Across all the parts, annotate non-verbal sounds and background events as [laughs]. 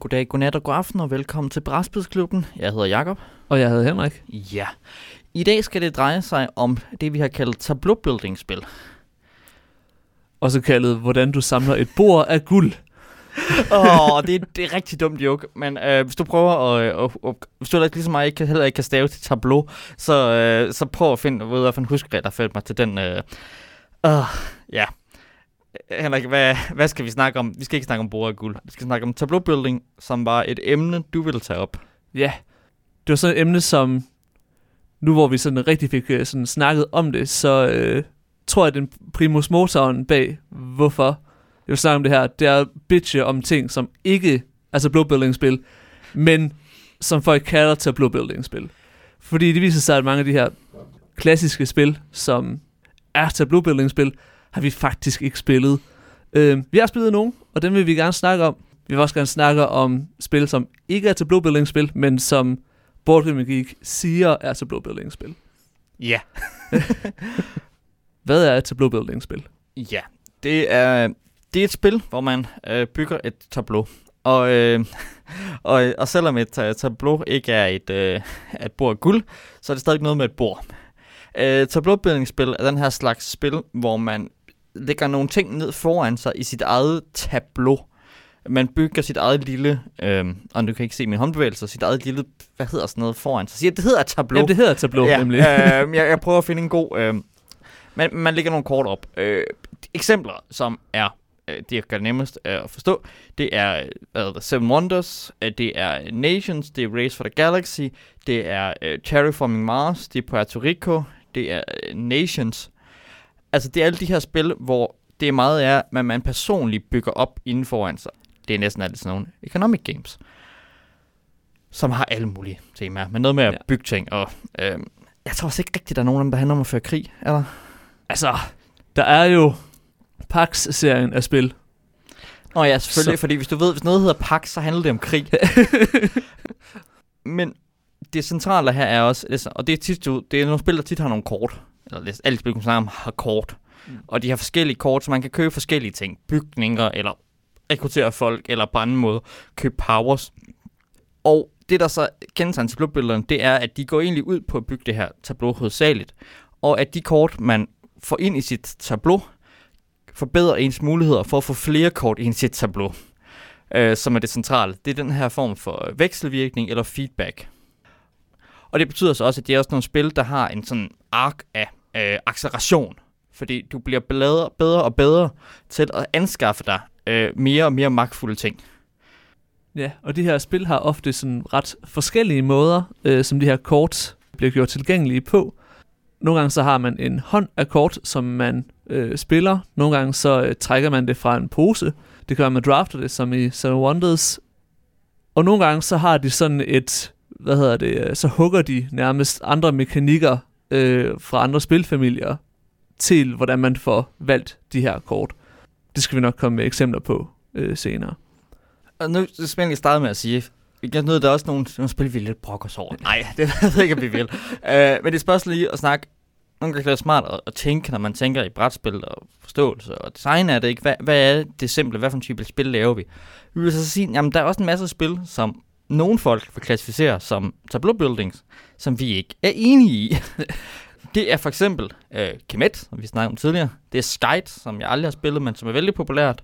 Goddag, godnat og god aften, og velkommen til Brætspidsklubben. Jeg hedder Jakob. Og jeg hedder Henrik. Ja. I dag skal det dreje sig om det, vi har kaldt tableau-building-spil. Også kaldet, hvordan du samler et bord af guld. Åh, oh, [laughs] det, er, det er rigtig dumt joke, men øh, hvis du prøver at, øh, at, at, hvis du ligesom mig ikke, heller ikke kan stave til tableau, så, øh, så prøv at finde ud af, hvilken huskregel, der førte mig til den. Øh, uh, ja. Henrik, hvad, hvad skal vi snakke om? Vi skal ikke snakke om bord og guld. Vi skal snakke om tableau building, som var et emne, du ville tage op. Ja, det var sådan et emne, som nu hvor vi sådan rigtig fik øh, sådan snakket om det, så øh, tror jeg, at den primus motoren bag, hvorfor jeg vil snakke om det her, det er bitche om ting, som ikke er tableau building spil, men som folk kalder tableau building spil. Fordi det viser sig, at mange af de her klassiske spil, som er tableau building spil, har vi faktisk ikke spillet. Øh, vi har spillet nogen, og dem vil vi gerne snakke om. Vi vil også gerne snakke om spil, som ikke er tableau building spil, men som Board Game Geek siger er tableau building spil. Ja. [laughs] Hvad er et tableau building spil? Ja, det er, det er et spil, hvor man øh, bygger et tableau. Og, øh, [laughs] og, og selvom et uh, tableau ikke er et, øh, et bord af guld, så er det stadig noget med et bord. Øh, tableau-building-spil er den her slags spil, hvor man lægger nogle ting ned foran sig i sit eget tableau. Man bygger sit eget lille, øh, og du kan ikke se min håndbevægelser, sit eget lille, hvad hedder sådan noget foran sig. Det hedder tableau. Ja, det hedder tableau ja, nemlig. øh, jeg, jeg prøver at finde en god... Øh, man, man lægger nogle kort op. Øh, eksempler, som er øh, det er nemmest øh, at forstå, det er uh, The Seven Wonders, uh, det er Nations, det er Race for the Galaxy, det er uh, Terraforming Mars, det er Puerto Rico, det er uh, Nations. Altså det er alle de her spil, hvor det meget er, at man personligt bygger op inden foran sig. Det er næsten altid sådan nogle economic games, som har alle mulige temaer, men noget med at Ja. bygge ting. Og, øh, jeg tror også ikke rigtigt, der er nogen af dem, der handler om at føre krig, eller? Altså, der er jo Pax-serien af spil. Nå ja, selvfølgelig, Så- fordi hvis du ved, hvis noget hedder Pax, så handler det om krig. [laughs] Men det centrale her er også, og det er tit, det er nogle spil, der tit har nogle kort. Eller det- alle spil, har kort. Mm. Og de har forskellige kort, så man kan købe forskellige ting. Bygninger, eller rekruttere folk, eller på anden måde købe powers. Og det, der så kendetegner tableaubillederne, det er, at de går egentlig ud på at bygge det her tableau hovedsageligt. Og at de kort, man får ind i sit tableau, forbedrer ens muligheder for at få flere kort ind i sit tableau, øh, som er det centrale. Det er den her form for vekselvirkning eller feedback. Og det betyder så også, at det er også nogle spil, der har en sådan ark af øh, acceleration. Fordi du bliver bedre, bedre og bedre til at anskaffe dig øh, mere og mere magtfulde ting. Ja, og de her spil har ofte sådan ret forskellige måder, øh, som de her kort bliver gjort tilgængelige på. Nogle gange så har man en hånd af kort, som man øh, spiller. Nogle gange så øh, trækker man det fra en pose. Det kan være, man drafter det, som i Seven Wonders. Og nogle gange så har de sådan et, hvad hedder det, øh, så hugger de nærmest andre mekanikker øh, fra andre spilfamilier til, hvordan man får valgt de her kort. Det skal vi nok komme med eksempler på øh, senere. Og nu skal jeg starte med at sige, jeg ved, der er også nogle, nogle spil, vi lidt brokker os over. [laughs] Nej, det ved jeg ikke, om vi vil. uh, men det er spørgsmål lige at snakke, nogle gange er det smart at, at tænke, når man tænker i brætspil og forståelse og design er det ikke. Hvad, hvad er det simple? Hvad for en type spil laver vi? Vi vil så sige, jamen der er også en masse spil, som nogle folk vil klassificere som tableau buildings, som vi ikke er enige i. [laughs] det er for eksempel øh, Kemet, som vi snakkede om tidligere. Det er Skite, som jeg aldrig har spillet, men som er vældig populært.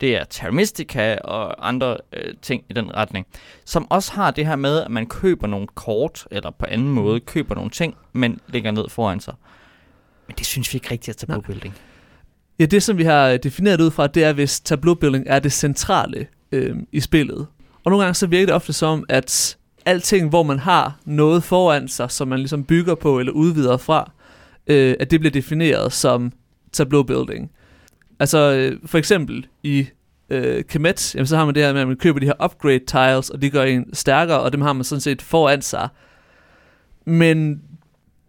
Det er Terra Mystica og andre øh, ting i den retning. Som også har det her med, at man køber nogle kort, eller på anden måde køber nogle ting, men lægger ned foran sig. Men det synes vi ikke rigtigt er tableau building. Ja, det som vi har defineret ud fra, det er, hvis tableau building er det centrale øh, i spillet. Og nogle gange så virker det ofte som, at alting, hvor man har noget foran sig, som man ligesom bygger på eller udvider fra, øh, at det bliver defineret som tableau building. Altså øh, for eksempel i øh, Kemet, jamen, så har man det her med, at man køber de her upgrade tiles, og de gør en stærkere, og dem har man sådan set foran sig. Men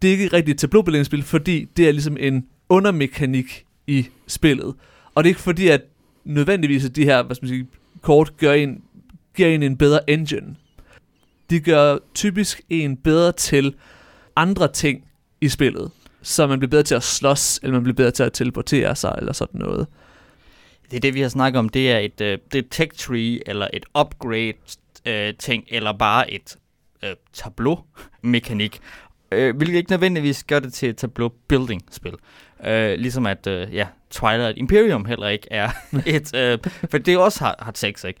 det er ikke rigtigt et tableau building fordi det er ligesom en undermekanik i spillet. Og det er ikke fordi, at nødvendigvis at de her hvad skal man sige, kort gør en, giver en en bedre engine. De gør typisk en bedre til andre ting i spillet. Så man bliver bedre til at slås, eller man bliver bedre til at teleportere sig, eller sådan noget. Det er det, vi har snakket om. Det er et, øh, det er et tech tree, eller et upgrade øh, ting, eller bare et øh, tableau-mekanik. Øh, hvilket ikke nødvendigvis gør det til et tableau-building-spil. Øh, ligesom at, øh, ja, Twilight Imperium heller ikke er [laughs] et... Øh, for det også har, har sex, ikke?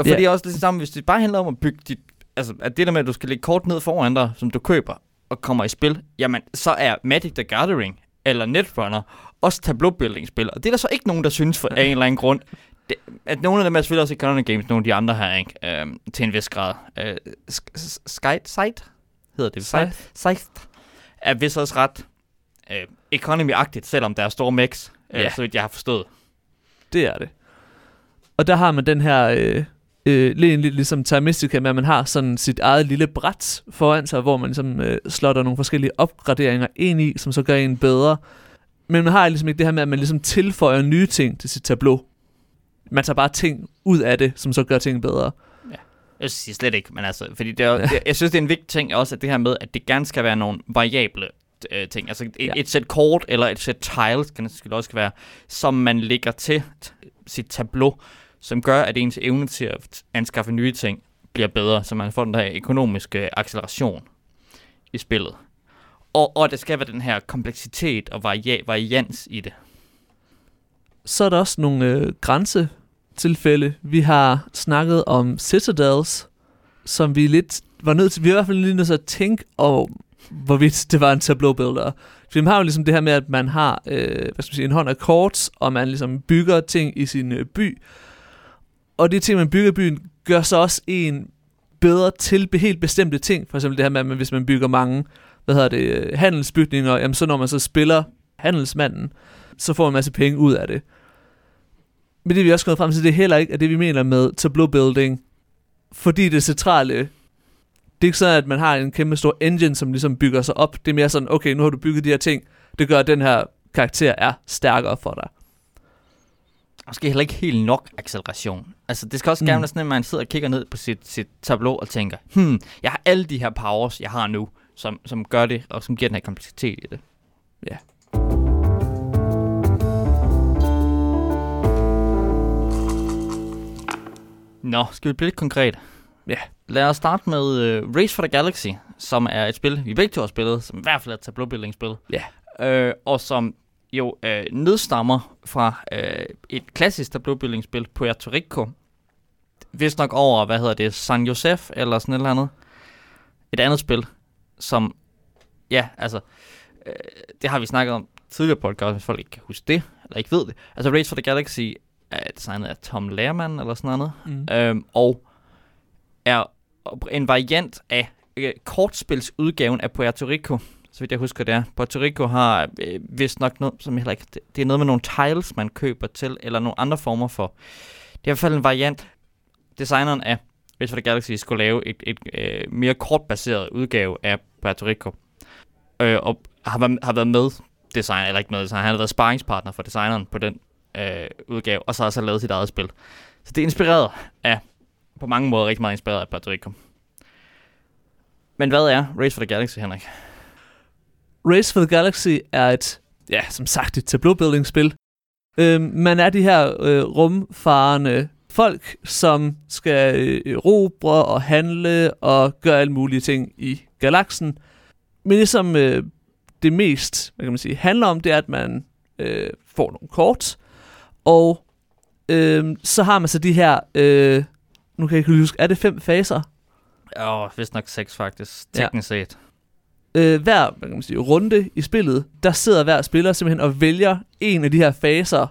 Og fordi er også det samme, hvis det bare handler om at bygge dit... Altså, at det der med, at du skal lægge kort ned foran dig, som du køber, og kommer i spil, jamen, så er Magic the Gathering eller Netrunner også tableau-building-spil. Og det er der så ikke nogen, der synes for af [laughs] en eller anden grund. Det, at nogle af dem er selvfølgelig også Economic Games, nogle af de andre her, ikke? Øhm, til en vis grad. Øh, Skype, Site hedder det. Site. Site er vist også ret øh, economy-agtigt, selvom der er store mix, øh, Ja. så vidt jeg har forstået. Det er det. Og der har man den her, øh, øh, lidt, lidt ligesom Terra Mystica, med at man har sådan sit eget lille bræt foran sig, hvor man ligesom øh, slotter nogle forskellige opgraderinger ind i, som så gør en bedre. Men man har ligesom ikke det her med, at man ligesom tilføjer nye ting til sit tableau. Man tager bare ting ud af det, som så gør ting bedre. Jeg siger slet ikke, men altså, fordi det er, det, jeg synes, det er en vigtig ting også, at det her med, at det gerne skal være nogle variable øh, ting. Altså et, Ja. ja. et sæt kort eller et sæt tiles, kan det også være, som man lægger til sit tableau, som gør, at ens evne til at anskaffe nye ting bliver bedre, så man får den der økonomiske acceleration i spillet. Og, og det skal være den her kompleksitet og varia- varians i det. Så er der også nogle øh, grænsetilfælde. Vi har snakket om Citadels, som vi lidt var nødt til, vi er i hvert fald lige nødt til at tænke over, hvorvidt det var en tableau builder. For man har jo ligesom det her med, at man har øh, hvad skal man sige, en hånd af kort, og man ligesom bygger ting i sin øh, by. Og de ting, man bygger i byen, gør så også en bedre til helt bestemte ting. For eksempel det her med, at man, hvis man bygger mange hvad hedder det, øh, handelsbygninger, jamen så når man så spiller handelsmanden, så får man en masse penge ud af det. Men det vi også kommet frem til, det er heller ikke at det, vi mener med tableau building, fordi det centrale, det er ikke sådan, at man har en kæmpe stor engine, som ligesom bygger sig op. Det er mere sådan, okay, nu har du bygget de her ting, det gør, at den her karakter er stærkere for dig. Måske heller ikke helt nok acceleration. Altså, det skal også Mm. gerne være sådan, at man sidder og kigger ned på sit, sit tableau og tænker, hmm, jeg har alle de her powers, jeg har nu, som, som gør det, og som giver den her kompleksitet i det. Ja. Nå, skal vi blive lidt konkret? Ja. Lad os starte med uh, Race for the Galaxy, som er et spil, vi begge to har spillet, som i hvert fald er et tableau-building-spil. Ja. Øh, og som jo øh, nedstammer fra øh, et klassisk tableau-building-spil, Puerto Rico. Vist nok over, hvad hedder det, San Josef, eller sådan et eller andet. Et andet spil, som, ja, altså, øh, det har vi snakket om tidligere på podcast, hvis folk ikke kan huske det, eller ikke ved det. Altså, Race for the Galaxy er designet af Tom Lehrman, eller sådan noget. Mm. Øhm, og er en variant af øh, kortspilsudgaven af Puerto Rico. Så vidt jeg husker det er. Puerto Rico har øh, vist nok noget, som heller ikke... Det, det er noget med nogle tiles, man køber til, eller nogle andre former for... Det er i hvert fald en variant. Designeren af Race for the Galaxy skulle lave et, et øh, mere kortbaseret udgave af Puerto Rico. Øh, og har, været- har været med design, eller ikke med design, han har været sparringspartner for designeren på den øh, udgave, og så har han så lavet sit eget spil. Så det er inspireret af, på mange måder rigtig meget inspireret af Puerto Rico. Men hvad er Race for the Galaxy, Henrik? Race for the Galaxy er et, ja, som sagt, et tableau-building-spil. Øhm, man er de her øh, rumfarende folk, som skal øh, erobre og handle og gøre alle mulige ting i galaksen. Men det, som øh, det mest hvad kan man sige, handler om, det er, at man øh, får nogle kort, og øh, så har man så de her, øh, nu kan jeg ikke huske, er det fem faser? Åh, oh, vist nok seks faktisk, Ja. teknisk set øh, hver hvad kan man sige, runde i spillet, der sidder hver spiller simpelthen og vælger en af de her faser.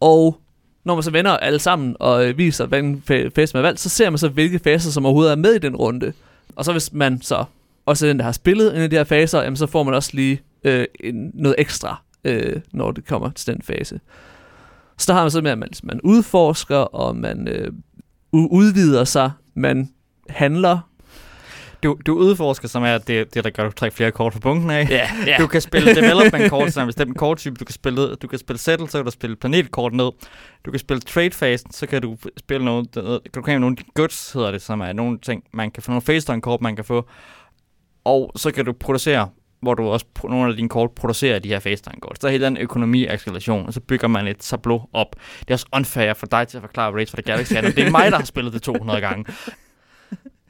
Og når man så vender alle sammen og øh, viser, hvilken fa- fase man har valgt, så ser man så, hvilke faser, som overhovedet er med i den runde. Og så hvis man så også er den, der har spillet en af de her faser, jamen, så får man også lige øh, en, noget ekstra, øh, når det kommer til den fase. Så der har man så med, at man, man udforsker, og man øh, u- udvider sig, man handler. Du, du udforsker, som er det, det der gør, at du trækker flere kort fra bunken af. Ja, ja. Du kan spille development kort, som er en bestemt korttype. Du kan spille, du kan spille settle, så kan du spille planetkort ned. Du kan spille trade phase, så kan du spille noget, der, kan du have nogle goods, hedder det, som er nogle ting, man kan få nogle face kort, man kan få. Og så kan du producere hvor du også nogle af dine kort producerer de her FaceTime kort. Så er hele den økonomi-acceleration, og så bygger man et tableau op. Det er også unfair for dig til at forklare Race for the Galaxy, det er mig, der har spillet det 200 gange.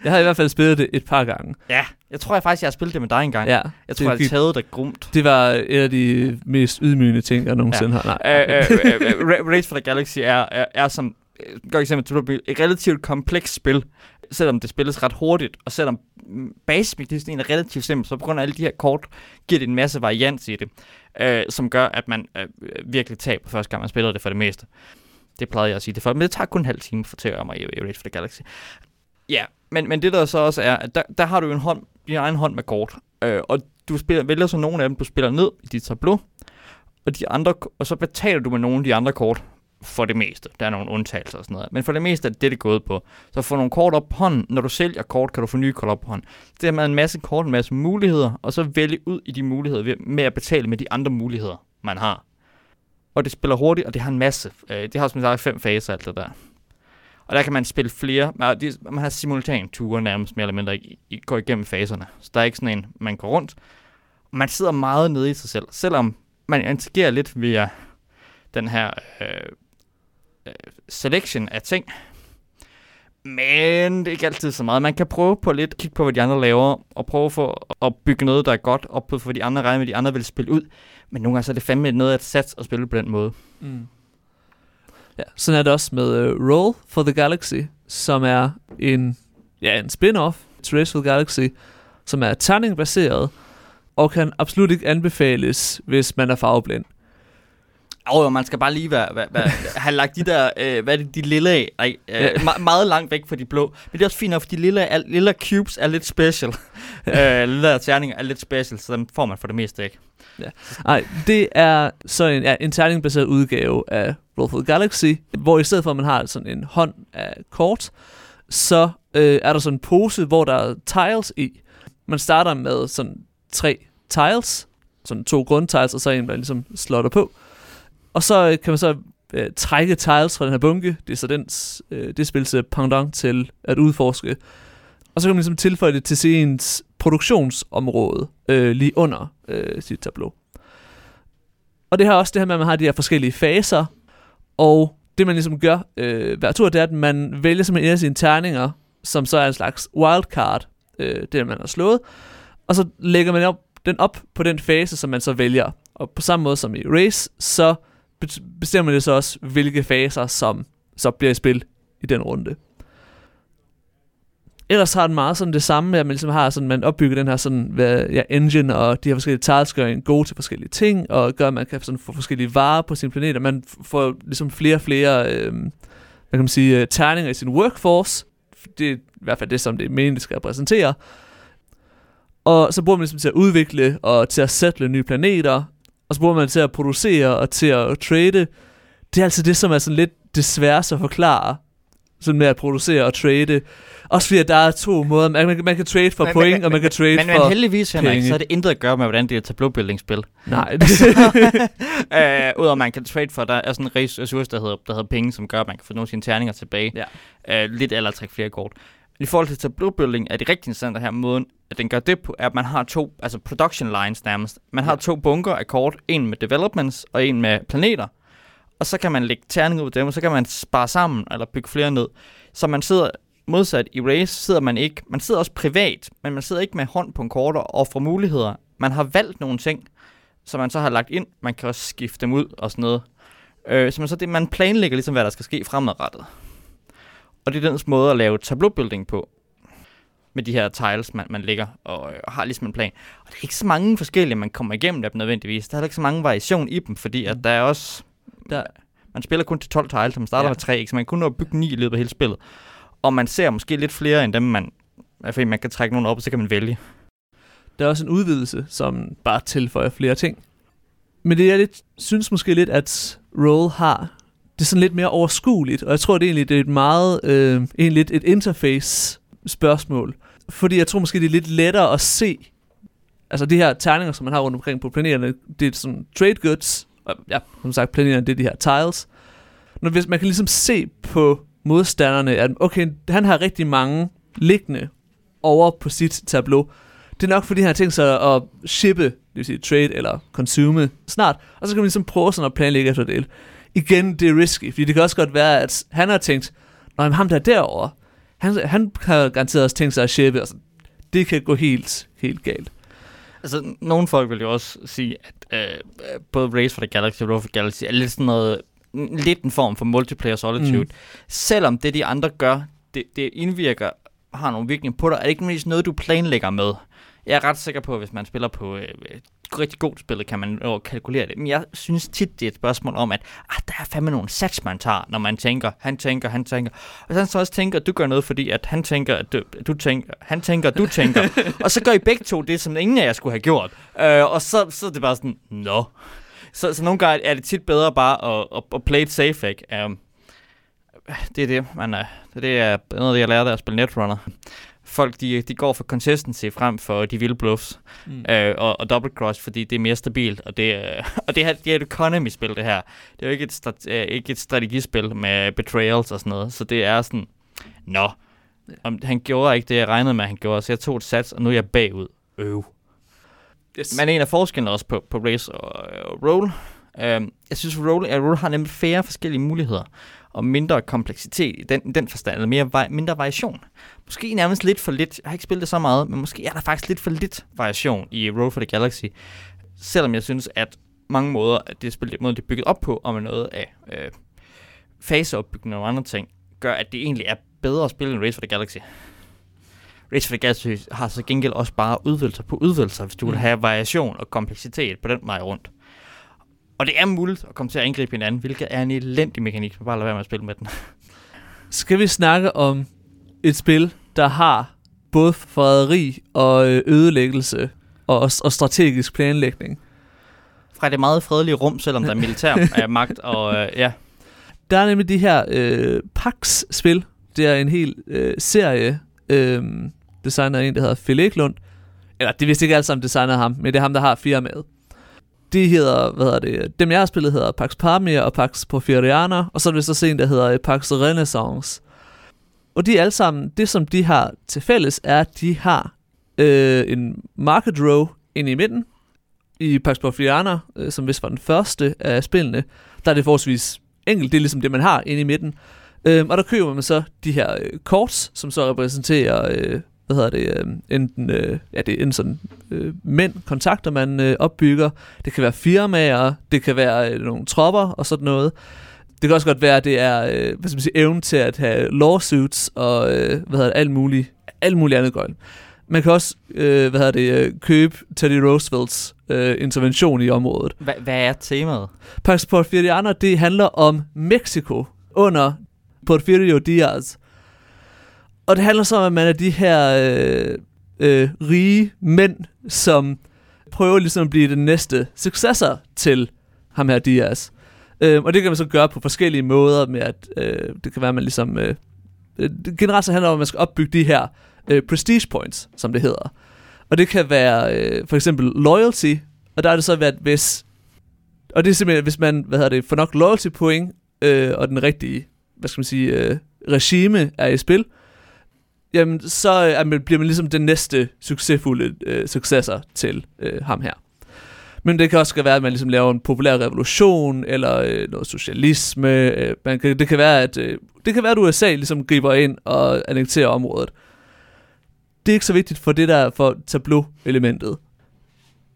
Jeg har i hvert fald spillet det et par gange. Ja, jeg tror jeg faktisk, jeg har spillet det med dig engang. Ja, jeg tror, jeg har taget det grumt. det var et af de mest ydmygende ting, jeg nogensinde har. Nej, Øh, øh, øh, øh, Ra- Race for the Galaxy er, er, er som godt eksempel til et relativt komplekst spil, selvom det spilles ret hurtigt, og selvom basemekanismen er relativt simpel, så på grund af alle de her kort, giver det en masse varians i det, øh, som gør, at man øh, virkelig taber første gang, man spiller det for det meste. Det plejede jeg at sige det for, men det tager kun en halv time for til at mig i, i Race for the Galaxy. Ja, men, men det der så også er, at der, der har du jo en hånd, din egen hånd med kort, øh, og du spiller, vælger så nogle af dem, du spiller ned i dit tableau, og, de andre, og så betaler du med nogle af de andre kort for det meste. Der er nogle undtagelser og sådan noget. Men for det meste er det, det er gået på. Så få nogle kort op på hånden. Når du sælger kort, kan du få nye kort op på hånden. Det er med en masse kort, en masse muligheder, og så vælge ud i de muligheder ved- med at betale med de andre muligheder, man har. Og det spiller hurtigt, og det har en masse. Øh, det har som sagt fem faser, alt det der. Og der kan man spille flere. Man, har simultan ture nærmest mere eller mindre i, i, går igennem faserne. Så der er ikke sådan en, man går rundt. Man sidder meget nede i sig selv. Selvom man interagerer lidt via den her øh, øh selection af ting. Men det er ikke altid så meget. Man kan prøve på lidt, kigge på, hvad de andre laver, og prøve for at bygge noget, der er godt op på, for de andre regner med, de andre vil spille ud. Men nogle gange så er det fandme noget at satse og spille på den måde. Mm. Ja, sådan er det også med uh, Roll for the Galaxy, som er en, ja, en spin-off til Race for the Galaxy, som er terningbaseret, og kan absolut ikke anbefales, hvis man er farveblind. Og oh, man skal bare lige være, være, være, have lagt de der, øh, hvad er det, de lille af, nej, øh, Ja. me- meget langt væk fra de blå. Men det er også fint nok, for de lille, er, lille cubes er lidt special. [laughs] øh, lille terninger er lidt special, så dem får man for det meste ikke. Nej, det er så en, ja, en terningbaseret udgave af Roll for the Galaxy, hvor i stedet for, at man har sådan en hånd af kort, så øh, er der sådan en pose, hvor der er tiles i. Man starter med sådan tre tiles, sådan to grundtiles, og så en, der ligesom slotter på. Og så øh, kan man så øh, trække tiles fra den her bunke. Det er så dens, øh, det spils pendant til at udforske. Og så kan man ligesom tilføje det til ens produktionsområde øh, lige under øh, sit tableau. Og det har også det her med, at man har de her forskellige faser, og det man ligesom gør øh, hver tur, det er, at man vælger simpelthen en af sine terninger, som så er en slags wildcard, øh, det man har slået, og så lægger man op, den op på den fase, som man så vælger. Og på samme måde som i Race, så øh, bestemmer det så også, hvilke faser, som så bliver i spil i den runde. Ellers har den meget sådan det samme, at man ligesom har sådan, man opbygger den her sådan, hvad, ja, engine, og de her forskellige tasks gør en god til forskellige ting, og gør, at man kan sådan få forskellige varer på sin planet, og man får ligesom flere og flere, øh, hvad kan man sige, øh, terninger i sin workforce. Det er i hvert fald det, som det er meningen, det skal repræsentere. Og så bruger man ligesom til at udvikle og til at sætte nye planeter, og så bruger man til at producere og til at trade. Det er altså det, som er sådan lidt det sværeste at forklare, sådan med at producere og trade. Også fordi, at der er to måder. Man, man, kan- man kan trade for Men- point, men- og man kan trade Men, men for... heldigvis, Henrik, penge. så er det intet at gøre med, hvordan det er et tableau-building-spil. Nej, [laughs] øh, Udover man kan trade for, der er sådan en res- ressource, der hedder, der hedder penge, som gør, at man kan få nogle af sine terninger tilbage. Ja. Øh, lidt eller trække flere kort. I forhold til tableau-building er det rigtig interessant her måden, at den gør det på, er, at man har to, altså production lines nærmest. Man har Ja. to bunker af kort, en med developments og en med planeter. Og så kan man lægge terninger ud på dem, og så kan man spare sammen eller bygge flere ned. Så man sidder modsat i Race, sidder man ikke, man sidder også privat, men man sidder ikke med hånd på en kort og får muligheder. Man har valgt nogle ting, som man så har lagt ind. Man kan også skifte dem ud og sådan noget. Øh, så man, så det, man planlægger ligesom, hvad der skal ske fremadrettet. Og det er dens måde at lave tableau-building på. Med de her tiles, man, man lægger og øh, har ligesom en plan. Og det er ikke så mange forskellige, man kommer igennem dem nødvendigvis. Der er ikke så mange variation i dem, fordi at der er også... Der- Man spiller kun til 12 tiles, man starter Ja. med 3, ikke? så man kun nå at bygge 9 i løbet af hele spillet. Og man ser måske lidt flere end dem, man... Fordi man kan trække nogen op, og så kan man vælge. Der er også en udvidelse, som bare tilføjer flere ting. Men det jeg lidt, synes måske lidt, at Roll har, det er sådan lidt mere overskueligt, og jeg tror det er egentlig det er et meget, øh, egentlig lidt et interface spørgsmål. Fordi jeg tror måske det er lidt lettere at se, altså de her terninger, som man har rundt omkring på planeterne, det er sådan trade goods, og ja, som sagt planeterne, det er de her tiles. Når hvis man kan ligesom se på modstanderne, at okay, han har rigtig mange liggende over på sit tableau, det er nok fordi, han har tænkt sig at shippe, det vil sige trade eller consume snart, og så kan man ligesom prøve sådan at planlægge efter det. Igen, det er risky, fordi det kan også godt være, at han har tænkt, når ham der er derovre, han, han har garanteret også tænkt sig at shippe, og sådan. det kan gå helt, helt galt. Altså, nogle folk vil jo også sige, at øh, både Race for the Galaxy og Road for Galaxy er lidt sådan noget, lidt en form for multiplayer solitude. Mm. Selvom det, de andre gør, det, det indvirker, har nogle virkning på dig, er det ikke nødvendigvis noget, du planlægger med. Jeg er ret sikker på, at hvis man spiller på øh, rigtig godt spil, kan man jo kalkulere det. Men jeg synes tit, det er et spørgsmål om, at ah, der er fandme nogle sats, man tager, når man tænker, han tænker, han tænker. Og så så også tænker, at du gør noget, fordi at han tænker, at du, du tænker, han tænker, du tænker. [laughs] og så gør I begge to det, som ingen af jer skulle have gjort. Øh, og så, så er det bare sådan, nå. No. Så, så nogle gange er det tit bedre bare at, at, at play it safe, ikke? Um, det er det, man er, det er noget af det, jeg lærte af at spille Netrunner folk de, de går for consistency frem for de vilde bluffs mm. øh, og, og double cross, fordi det er mere stabilt, og det, øh, [laughs] og det, her, det er et economy-spil, det her. Det er jo ikke et, strat, øh, ikke et strategispil med betrayals og sådan noget, så det er sådan, nå, om, han gjorde ikke det, jeg regnede med, han gjorde, så jeg tog et sats, og nu er jeg bagud. Øv. Yes. Men en af forskellene også på, på race og, og roll, øh, jeg synes, roll, at roll har nemlig færre forskellige muligheder og mindre kompleksitet i den, den forstand, eller mere, mindre variation. Måske nærmest lidt for lidt, jeg har ikke spillet det så meget, men måske er der faktisk lidt for lidt variation i Road for the Galaxy. Selvom jeg synes, at mange måder, at det spil, måde, det er bygget op på, og med noget af øh, faseopbygning og andre ting, gør, at det egentlig er bedre at spille end Race for the Galaxy. Race for the Galaxy har så gengæld også bare udvidelser på udvidelser, hvis du vil mm. have variation og kompleksitet på den vej rundt. Og det er muligt at komme til at angribe hinanden, hvilket er en elendig mekanik, bare lade være med at spille med den. Skal vi snakke om et spil, der har både forræderi og øh, ødelæggelse og, og strategisk planlægning? Fra det meget fredelige rum, selvom der er militær [laughs] magt, og øh, ja. Der er nemlig de her øh, Pax-spil. Det er en hel øh, serie, øh, designer en, der hedder Phil Eklund. Eller det vidste ikke alle sammen designer ham, men det er ham, der har firmaet de hedder, hvad hedder det, dem jeg har spillet hedder Pax Pamir og Pax Porfiriana, og så er det så en, der hedder Pax Renaissance. Og de alle sammen, det som de har til fælles, er, at de har øh, en market row ind i midten. I Pax Porfiriana, øh, som vist var den første af spillene, der er det forholdsvis enkelt. Det er ligesom det, man har inde i midten. Øh, og der køber man så de her øh, kort, som så repræsenterer øh, hvad hedder det, øh, enten, øh, ja, det er enten sådan øh, mænd, kontakter, man øh, opbygger. Det kan være firmaer, det kan være øh, nogle tropper og sådan noget. Det kan også godt være, at det er øh, hvad skal man sige, evnen til at have lawsuits og øh, hvad hedder det, alt muligt, alt muligt andet gøjl. Man kan også øh, hvad hedder det, øh, købe Teddy Roosevelts øh, intervention i området. Hva, hvad er temaet? Pax Porfiriana, det handler om Mexico under Porfirio Diaz. Og det handler så om, at man er de her øh, øh, rige mænd, som prøver ligesom at blive den næste successor til ham her Diaz. Øh, og det kan man så gøre på forskellige måder med, at øh, det kan være, at man ligesom... Øh, øh, generelt så handler det om, at man skal opbygge de her øh, prestige points, som det hedder. Og det kan være øh, for eksempel loyalty, og der er det så at hvis... Og det er simpelthen, hvis man hvad hedder det, får nok loyalty point, øh, og den rigtige, hvad skal man sige, øh, regime er i spil, jamen så øh, er man, bliver man ligesom den næste succesfulde øh, successor til øh, ham her. Men det kan også være, at man ligesom laver en populær revolution, eller øh, noget socialisme. Øh, man kan, det, kan være, at, øh, det kan være, at USA ligesom griber ind og annekterer området. Det er ikke så vigtigt for det der for tableau-elementet.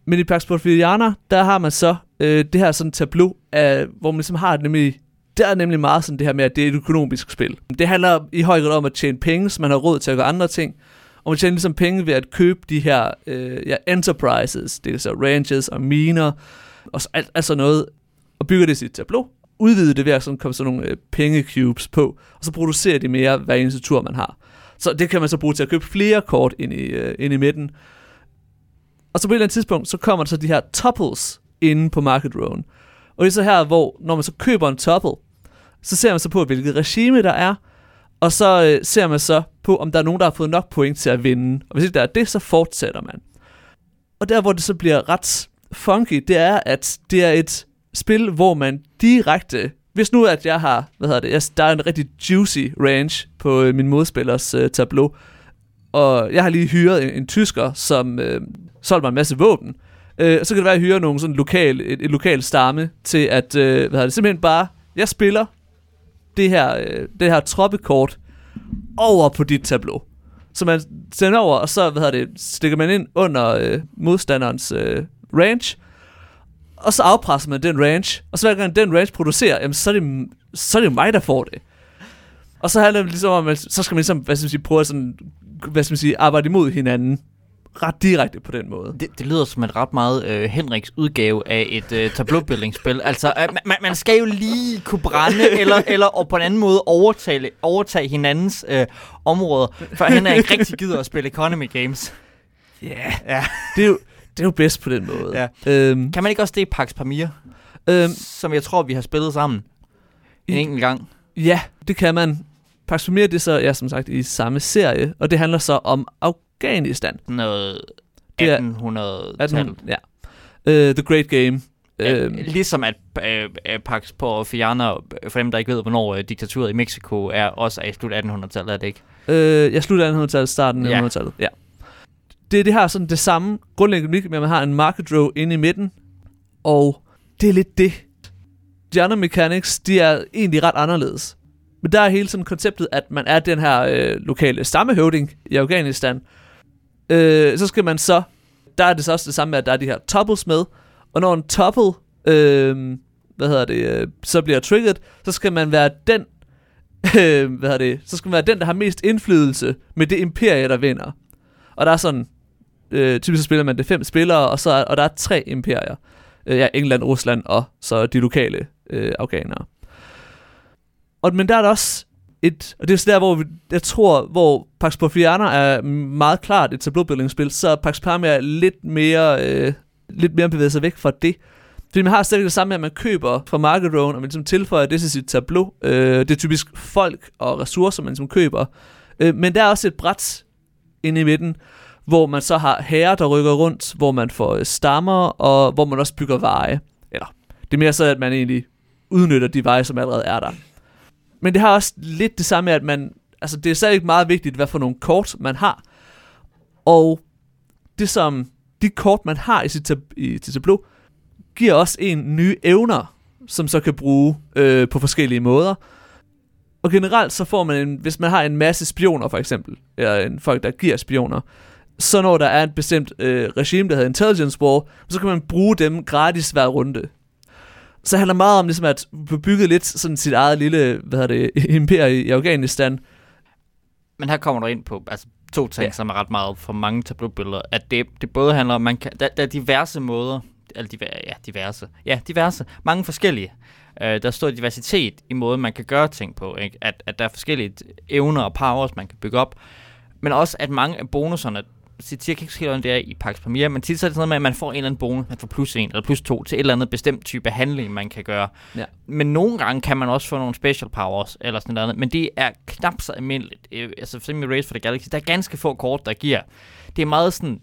Men i Pax Porfiriana, der har man så øh, det her sådan tableau, af, hvor man ligesom har nemlig der er nemlig meget sådan det her med, at det er et økonomisk spil. Det handler i høj grad om at tjene penge, så man har råd til at gøre andre ting. Og man tjener ligesom penge ved at købe de her øh, ja, enterprises, det er så ranches og miner, og så alt, altså noget, og bygger det sit tableau, udvide det ved at sådan komme sådan nogle øh, pengecubes på, og så producerer de mere hver eneste tur, man har. Så det kan man så bruge til at købe flere kort ind i, øh, ind i midten. Og så på et eller andet tidspunkt, så kommer der så de her tuples inde på market rowen. Og det er så her, hvor når man så køber en topple, så ser man så på, hvilket regime der er, og så øh, ser man så på, om der er nogen, der har fået nok point til at vinde. Og hvis ikke der er det, så fortsætter man. Og der, hvor det så bliver ret funky, det er, at det er et spil, hvor man direkte... Hvis nu, at jeg har... Hvad hedder det? Jeg, der er en rigtig juicy range på øh, min modspillers øh, tableau, og jeg har lige hyret en, en tysker, som øh, solgte mig en masse våben. Øh, så kan det være, at jeg hyrer nogle sådan lokal, et, et lokal stamme til at, øh, hvad hedder det, simpelthen bare, jeg spiller det her, øh, det her troppekort over på dit tableau. Så man sender over, og så hvad hedder det, stikker man ind under øh, modstanderens øh, range, og så afpresser man den range, og så hver gang den range producerer, jamen, så er det, så er det mig, der får det. Og så handler det ligesom om, at så skal man ligesom, hvad skal man sige, prøve at sådan, hvad skal man sige, arbejde imod hinanden ret direkte på den måde. Det, det lyder som et ret meget øh, Henriks udgave af et øh, tableaubuilding-spil. altså, øh, man, man skal jo lige kunne brænde, [laughs] eller, eller og på en anden måde overtage, overtage hinandens øh, områder, for han er ikke rigtig gider at spille economy games. Ja, yeah. ja. det er jo det er jo bedst på den måde. Ja. Øhm, kan man ikke også det i Pax Pamir? Øhm, som jeg tror, vi har spillet sammen en enkelt gang. Ja, det kan man. Pamir, det så, ja, som sagt, i samme serie, og det handler så om Afghanistan. Noget 1800 1800 ja. Uh, The Great Game. Øhm. ligesom at øh, Pax på Fiana, for dem der ikke ved, hvornår øh, diktaturet i Mexico er, også er i slut 1800-tallet, er det ikke? Øh, jeg slut 1800-tallet, starten af ja. 1800-tallet, ja det, det har sådan det samme grundlæggende med, at man har en market row inde i midten, og det er lidt det. De andre mechanics, de er egentlig ret anderledes. Men der er hele sådan konceptet, at man er den her øh, lokale stammehøvding i Afghanistan. Øh, så skal man så, der er det så også det samme med, at der er de her topples med, og når en topple, øh, hvad hedder det, øh, så bliver triggered, så skal man være den, [laughs] øh, hvad hedder det, så skal man være den, der har mest indflydelse med det imperie, der vinder. Og der er sådan øh, typisk så spiller man det fem spillere, og, så er, og der er tre imperier. Øh, ja, England, Rusland og så de lokale øh, afghanere. Og, men der er der også et, og det er så der, hvor vi, jeg tror, hvor Pax Porfiana er meget klart et tableaubuilding-spil, så er Pax Pamir lidt mere, øh, lidt mere bevæget sig væk fra det. Fordi man har stadig det samme med, at man køber fra Market Row, og man ligesom tilføjer det til sit tableau. Øh, det er typisk folk og ressourcer, man ligesom køber. Øh, men der er også et bræt inde i midten, hvor man så har herrer, der rykker rundt, hvor man får øh, stammer, og hvor man også bygger veje. Eller, det er mere så, at man egentlig udnytter de veje, som allerede er der. Men det har også lidt det samme, at man, altså det er stadig meget vigtigt, hvad for nogle kort man har. Og det som, de kort man har i sit, tab- i sit tableau, giver også en nye evner, som så kan bruge øh, på forskellige måder. Og generelt så får man, en, hvis man har en masse spioner for eksempel, eller en folk, der giver spioner, så når der er et bestemt øh, regime, der hedder Intelligence War, så kan man bruge dem gratis hver runde. Så det handler meget om ligesom at bygge lidt sådan sit eget lille, hvad hedder det, [laughs] imperie i Afghanistan. Men her kommer du ind på altså, to ting, ja. som er ret meget for mange tableaubilleder. At det, det både handler om, man kan, der, der er diverse måder, eller diver, ja, diverse, ja, diverse, mange forskellige. Uh, der står diversitet i måden, man kan gøre ting på. Ikke? At, at der er forskellige evner og powers, man kan bygge op. Men også, at mange af bonuserne, siger ikke helt, hvordan det er i Pax Premier, men tit så er det sådan noget med, at man får en eller anden bonus, man får plus en eller plus to til et eller andet bestemt type handling, man kan gøre. Ja. Men nogle gange kan man også få nogle special powers eller sådan noget men det er knap så almindeligt. Øh, altså for eksempel Race for the Galaxy, der er ganske få kort, der giver. Det er meget sådan,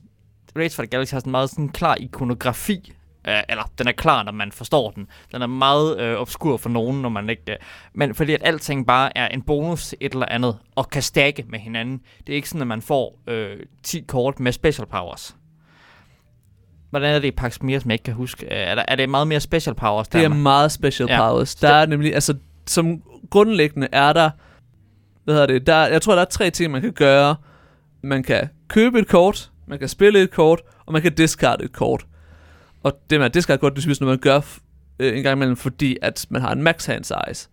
Race for the Galaxy har sådan meget sådan klar ikonografi Uh, eller den er klar, når man forstår den. Den er meget uh, obskur for nogen, når man ikke... Uh, men fordi at alting bare er en bonus et eller andet, og kan stakke med hinanden. Det er ikke sådan, at man får uh, 10 kort med special powers. Hvordan er det i Pax Mir, som jeg ikke kan huske? Uh, er, der, er det meget mere special powers? Det er meget special ja. powers. Der er nemlig... Altså, som grundlæggende er der... Hvad hedder det? Der, jeg tror, der er tre ting, man kan gøre. Man kan købe et kort, man kan spille et kort, og man kan discarde et kort. Og det med det skal godt, det synes, når man gør øh, en gang imellem, fordi at man har en max hand size.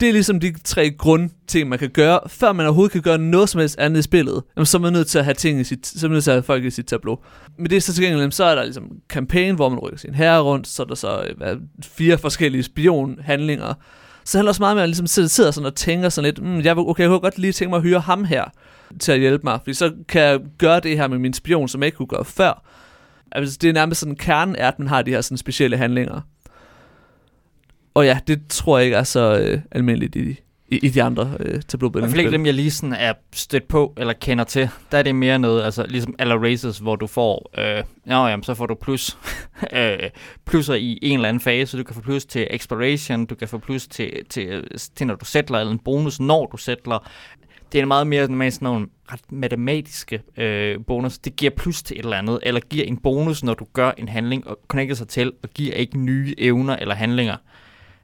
Det er ligesom de tre grundting, man kan gøre, før man overhovedet kan gøre noget som helst andet i spillet. Jamen, så er man nødt til at have ting i sit, så er man nødt til at have folk i sit tableau. Men det er så til gengæld, så er der ligesom campaign, hvor man rykker sin herre rundt, så er der så øh, hvad, fire forskellige spionhandlinger. Så handler også meget med, at man ligesom sidder sådan og tænker sådan lidt, mm, jeg, okay, jeg kunne godt lige tænke mig at hyre ham her til at hjælpe mig, fordi så kan jeg gøre det her med min spion, som jeg ikke kunne gøre før. Altså, det er nærmest sådan, kernen er, at man har de her sådan specielle handlinger. Og ja, det tror jeg ikke er så øh, almindeligt i, i, i de andre øh, tableaubilleder. I hvert dem, jeg lige sådan er stødt på, eller kender til, der er det mere noget, altså ligesom alle races, hvor du får, øh, ja, jamen, så får du plus, [laughs] øh, plusser i en eller anden fase, du kan få plus til exploration, du kan få plus til, til, til når du sætler, eller en bonus, når du sætler det er meget mere med sådan nogle ret matematiske øh, bonus. Det giver plus til et eller andet, eller giver en bonus, når du gør en handling og connecter sig til, og giver ikke nye evner eller handlinger.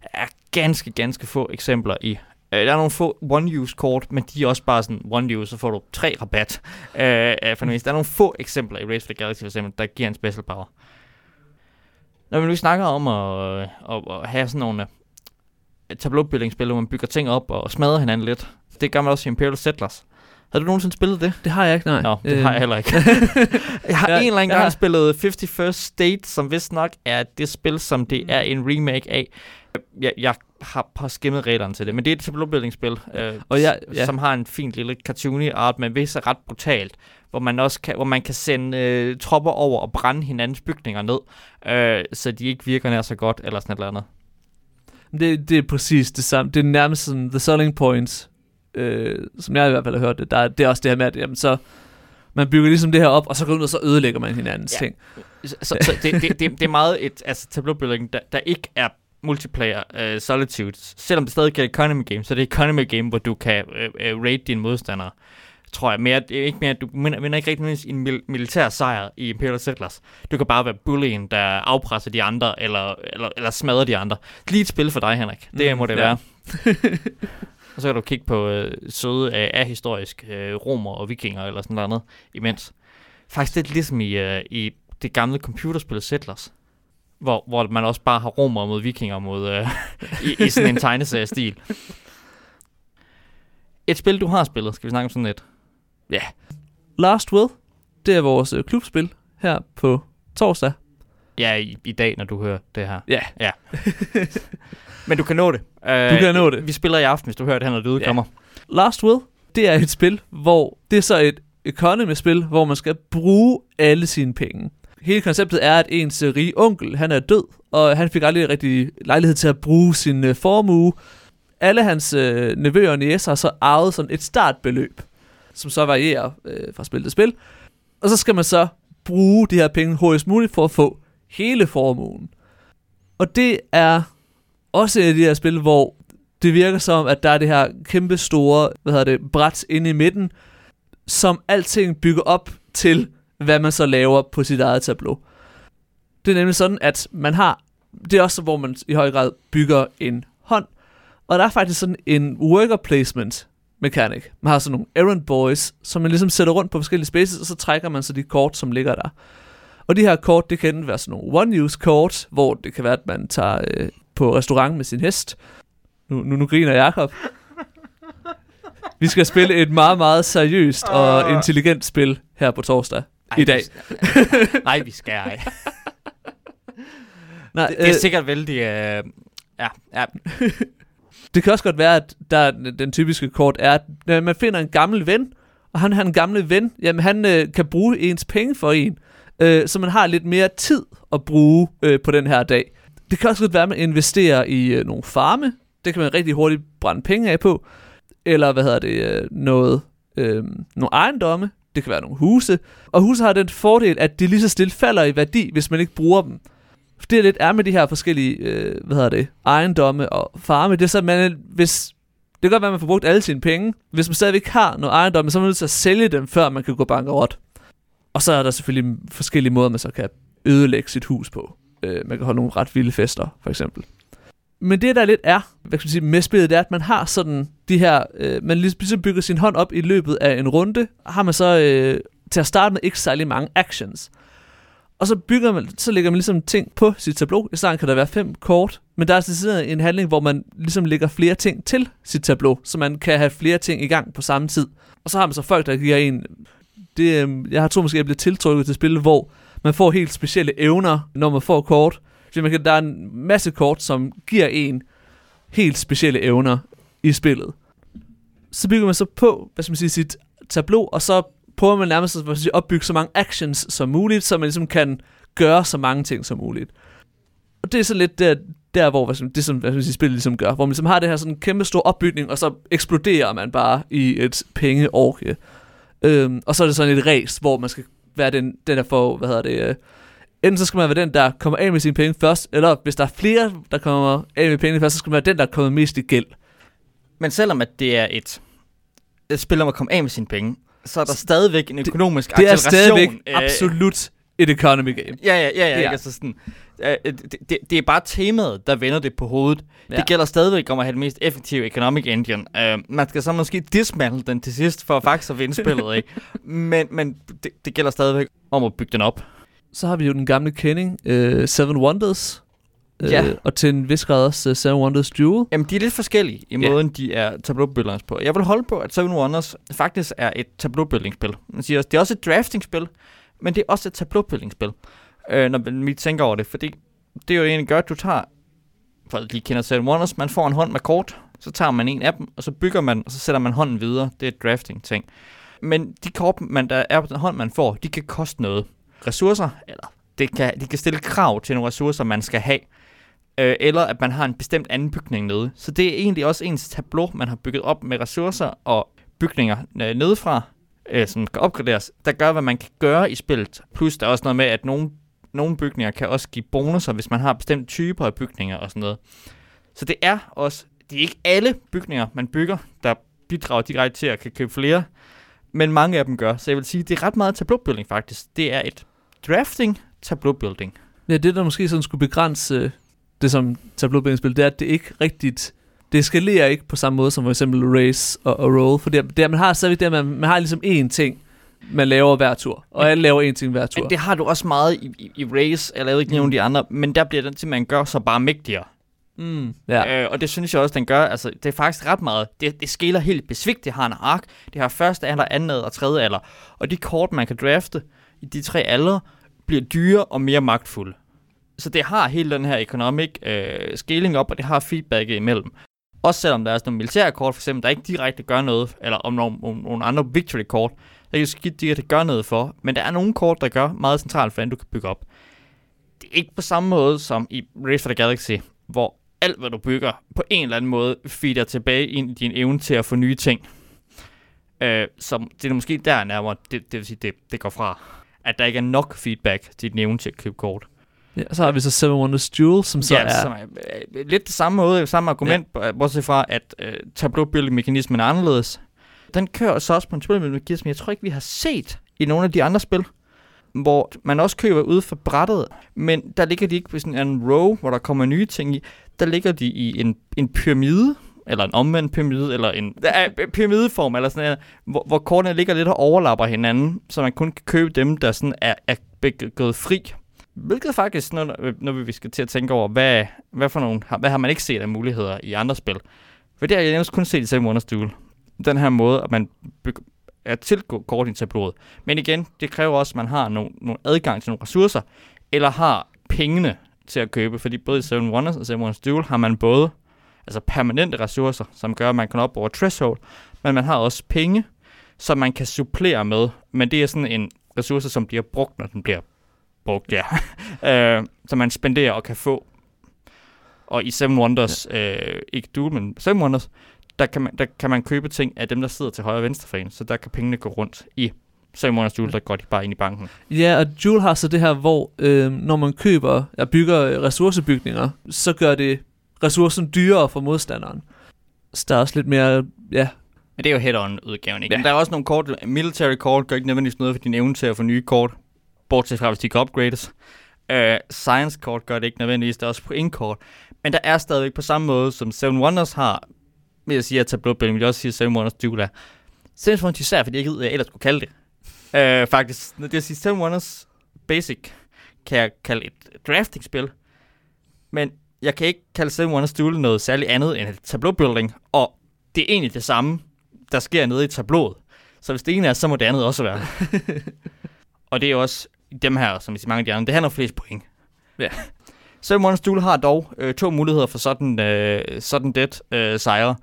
Der er ganske, ganske få eksempler i. Øh, der er nogle få one-use-kort, men de er også bare sådan one-use, så får du tre rabat. [laughs] Øh, øh, for det Der er nogle få eksempler i Race for the Galaxy, for eksempel, der giver en special power. Når vi nu snakker om at, øh, at, at have sådan nogle øh, tableau-building-spil, hvor man bygger ting op og smadrer hinanden lidt, det gør man også i Imperial Settlers. Har du nogensinde spillet det? Det har jeg ikke, nej. Nå, det øh. har jeg heller ikke. [laughs] jeg har ja, en eller anden gang har... spillet 51st State, som vist nok er det spil, som det er en remake af. Jeg, jeg har par skimmet reglerne til det, men det er et tableau-building-spil, øh, og jeg, ja. som har en fin lille cartoony art, men vist er ret brutalt, hvor man også kan, hvor man kan sende øh, tropper over og brænde hinandens bygninger ned, øh, så de ikke virker nær så godt, eller sådan et eller andet. Det, det er præcis det samme. Det er nærmest sådan the selling points øh, som jeg i hvert fald har hørt det, der, det er også det her med, at jamen, så, man bygger ligesom det her op, og så går ud og så ødelægger man hinandens ja. ting. Så, så det, det, det, det er meget et altså, tableau building, der, der ikke er multiplayer uh, solitude. Selvom det stadig er et economy game, så det er economy game, hvor du kan uh, uh, raid dine modstandere. Tror jeg. Mere, er ikke mere, du vinder, vinder ikke rigtig en mil- militær sejr i Imperial Settlers. Du kan bare være bullyen, der afpresser de andre, eller, eller, eller smadrer de andre. Lige et spil for dig, Henrik. Det mm, må det ja. være. [laughs] Og så kan du kigge på øh, søde af, af historisk øh, romer og vikinger eller sådan noget andet imens. Faktisk lidt ligesom i, øh, i det gamle computerspil Settlers. Hvor, hvor man også bare har romer mod vikinger mod, øh, [laughs] i, i sådan en tegneserie-stil. Et spil, du har spillet, skal vi snakke om sådan et? Ja. Yeah. Last Will, det er vores øh, klubspil her på torsdag. Ja, i, i dag, når du hører det her. Ja. ja. [laughs] Men du kan nå det. Uh, du kan nå det. Vi spiller i aften, hvis du hører det her, når det udkommer. Yeah. Last Will, det er et spil, hvor det er så et economy-spil, hvor man skal bruge alle sine penge. Hele konceptet er, at ens rige onkel, han er død, og han fik aldrig rigtig lejlighed til at bruge sin uh, formue. Alle hans uh, nevøer og næser har så arvet sådan et startbeløb, som så varierer uh, fra spil til spil. Og så skal man så bruge de her penge hurtigst muligt for at få hele formuen. Og det er også et af de her spil, hvor det virker som, at der er det her kæmpe store, hvad hedder det, bræt inde i midten, som alting bygger op til, hvad man så laver på sit eget tableau. Det er nemlig sådan, at man har, det er også hvor man i høj grad bygger en hånd, og der er faktisk sådan en worker placement mechanic. Man har sådan nogle errand boys, som man ligesom sætter rundt på forskellige spaces, og så trækker man så de kort, som ligger der. Og de her kort, det kan enten være sådan nogle one-use kort, hvor det kan være, at man tager øh, på restaurant med sin hest. Nu, nu, nu griner Jakob. Vi skal spille et meget, meget seriøst og intelligent spil her på torsdag Ej, i dag. Vi Nej, vi skal ej. [laughs] Nej, det, det er øh, sikkert vældig... Øh, ja, ja. [laughs] det kan også godt være, at der, den typiske kort er, at man finder en gammel ven, og han har en gammel ven, jamen han øh, kan bruge ens penge for en, øh, så man har lidt mere tid at bruge øh, på den her dag. Det kan også godt være, at man investerer i øh, nogle farme. Det kan man rigtig hurtigt brænde penge af på. Eller, hvad hedder det, øh, noget, øh, nogle ejendomme. Det kan være nogle huse. Og huse har den fordel, at de lige så stille falder i værdi, hvis man ikke bruger dem. For det er lidt er med de her forskellige, øh, hvad hedder det, ejendomme og farme. Det er så, man, hvis det kan godt være, at man får brugt alle sine penge. Hvis man stadigvæk har noget ejendomme, så er man nødt til at sælge dem, før man kan gå bankerot. Og så er der selvfølgelig forskellige måder, man så kan ødelægge sit hus på. Øh, man kan holde nogle ret vilde fester, for eksempel. Men det der lidt er, hvad skal man sige, med spillet, det er, at man har sådan de her, øh, man ligesom, ligesom bygger sin hånd op i løbet af en runde, har man så øh, til at starte med ikke særlig mange actions. Og så bygger man, så lægger man ligesom ting på sit tableau. I starten kan der være fem kort, men der er altså en handling, hvor man ligesom lægger flere ting til sit tableau, så man kan have flere ting i gang på samme tid. Og så har man så folk, der giver en... Det, øh, jeg har tror måske, jeg bliver tiltrykket til spil, hvor man får helt specielle evner, når man får kort. Så man kan, der er en masse kort, som giver en helt specielle evner i spillet. Så bygger man så på, hvad skal man sige, sit tableau, og så prøver man nærmest at sige, opbygge så mange actions som muligt, så man ligesom kan gøre så mange ting som muligt. Og det er så lidt der, der hvor hvad skal, det som hvad skal sige, spillet ligesom gør, hvor man ligesom har det her sådan kæmpe stor opbygning, og så eksploderer man bare i et pengeorke. Øhm, og så er det sådan et race, hvor man skal være den, den der får, hvad hedder det, øh, enten så skal man være den, der kommer af med sine penge først, eller hvis der er flere, der kommer af med pengene først, så skal man være den, der kommer mest i gæld. Men selvom at det er et øh, spiller må komme af med sine penge, så er der stadigvæk en økonomisk Det er acceleration. stadigvæk øh, absolut et economy game. Ja, ja, ja, ja, Ja. Ikke? Altså sådan, det, det, det er bare temaet, der vender det på hovedet. Ja. Det gælder stadigvæk om at have den mest effektive economic engine. Uh, man skal så måske dismantle den til sidst, for faktisk at vinde [laughs] spillet, ikke? Men, men det, det gælder stadigvæk om at bygge den op. Så har vi jo den gamle kending, øh, Seven Wonders. Øh, Ja. Og til en vis grad også uh, Seven Wonders Duel. Jamen, de er lidt forskellige i Ja. måden, de er tableaubuilders på. Jeg vil holde på, at Seven Wonders faktisk er et tableaubuilding-spil. Man siger også, det er også et drafting-spil, men det er også et tableaubuilding-spil, øh, når man lige tænker over det. Fordi det er jo egentlig gør, at du tager, for at lige kender Seven Wonders, man får en hånd med kort, så tager man en af dem, og så bygger man, og så sætter man hånden videre. Det er et drafting-ting. Men de kort, man, der er på den hånd, man får, de kan koste noget. Ressourcer, eller det kan, de kan stille krav til nogle ressourcer, man skal have øh, eller at man har en bestemt anden bygning nede. Så det er egentlig også ens tableau, man har bygget op med ressourcer og bygninger øh, nedefra, øh, som kan opgraderes, der gør, hvad man kan gøre i spillet. Plus der er også noget med, at nogle, nogle bygninger kan også give bonusser, hvis man har bestemte typer af bygninger og sådan noget. Så det er også, det er ikke alle bygninger, man bygger, der bidrager direkte til at kan købe flere, men mange af dem gør. Så jeg vil sige, det er ret meget tableau building faktisk. Det er et drafting tableaubuilding. Ja, det der måske sådan skulle begrænse det som tableaubuilding-spil, det er, at det ikke rigtigt... Det skalerer ikke på samme måde som for eksempel Race og, og Roll, for det, det, man har stadigvæk det, at man, man har ligesom én ting, man laver hver tur, og alle laver én ting hver tur. Men det har du også meget i, i, i Race, eller jeg ved ikke nævne de andre, men der bliver den simpelthen gør så bare mægtigere. Mm, ja. Øh, og det synes jeg også, den gør. Altså, det er faktisk ret meget. Det, det skiller helt besvigt. Det har en ark. Det har første alder, anden alder og tredje alder. Og de kort, man kan drafte i de tre aldre, bliver dyre og mere magtfulde. Så det har hele den her economic øh, scaling op, og det har feedback imellem. Også selvom der er sådan nogle militære kort, for eksempel, der ikke direkte gør noget, eller om nogle, nogle andre victory kort, der ikke skidt direkte gør noget for, men der er nogle kort, der gør meget centralt for, hvordan du kan bygge op. Det er ikke på samme måde som i Race for the Galaxy, hvor alt, hvad du bygger, på en eller anden måde feeder tilbage ind i din evne til at få nye ting. Øh, så det er måske der nærmere, det, det vil sige, det, det går fra. At der ikke er nok feedback til din evne til at købe kort. ja. Så har vi så Seven Wonders Duel, som så ja, er... som er øh, lidt det samme måde, samme argument, ja. bortset fra, at øh, tableau-building-mekanismen er anderledes. Den kører så også på en spilmekanik, som jeg tror ikke, vi har set i nogle af de andre spil, hvor man også køber ud for brættet, men der ligger de ikke på sådan en row, hvor der kommer nye ting i. Der ligger de i en, en pyramide, eller en omvendt pyramide, eller en der pyramideform, eller sådan noget, hvor, hvor kortene ligger lidt og overlapper hinanden, så man kun kan købe dem, der sådan er, er gået fri. Hvilket faktisk, når, når vi skal til at tænke over, hvad, hvad, for nogle, hvad har man ikke set af muligheder i andre spil? For det har jeg nærmest kun set i Seven Wonders Duel. Den her måde, at man er tilgå kort i tabloet. Men igen, det kræver også, at man har nogle, nogle adgang til nogle ressourcer, eller har pengene til at købe, fordi både i Seven Wonders og Seven Wonders Duel har man både altså permanente ressourcer, som gør, at man kan op over threshold, men man har også penge, som man kan supplere med, men det er sådan en ressource, som bliver brugt, når den bliver brugt, ja. [laughs] øh, som man spenderer og kan få. Og i Seven Wonders, ja. øh, ikke Duel, men Seven Wonders, der kan, man, der kan man købe ting af dem, der sidder til højre og venstre for en, så der kan pengene gå rundt i Seven Wonders Duel, der går de bare ind i banken. Ja, og Joule har så det her, hvor øh, når man køber og bygger øh, ressourcebygninger, så gør det ressourcen dyrere for modstanderen. Så der er også lidt mere, ja, Men det er jo head-on-udgaven, ikke? Ja. Ja. Men der er også nogle kort, military kort gør ikke nødvendigvis noget for din evne til at få nye kort, bortset fra, hvis de kan upgrades. Uh, science kort gør det ikke nødvendigvis, der er også point kort. Men der er stadigvæk på samme måde, som Seven Wonders har, vil jeg sige, at Tableau Building, vil jeg også sige, at Seven Wonders Duel er. Seven Wonders især, fordi jeg ikke ved, hvad jeg ellers skulle kalde det. Uh, faktisk, når det sige, Seven Wonders Basic kan jeg kalde et drafting-spil, men jeg kan ikke kalde Seven Wonders Duel noget særligt andet end et tableau building, og det er egentlig det samme, der sker nede i tableauet. Så hvis det ene er, så må det andet også være. [laughs] og det er også dem her, som i mange af de andre, det handler om flest point. Ja. Seven Wonders Duel har dog øh, to muligheder for sådan, øh, sådan det øh, sejre,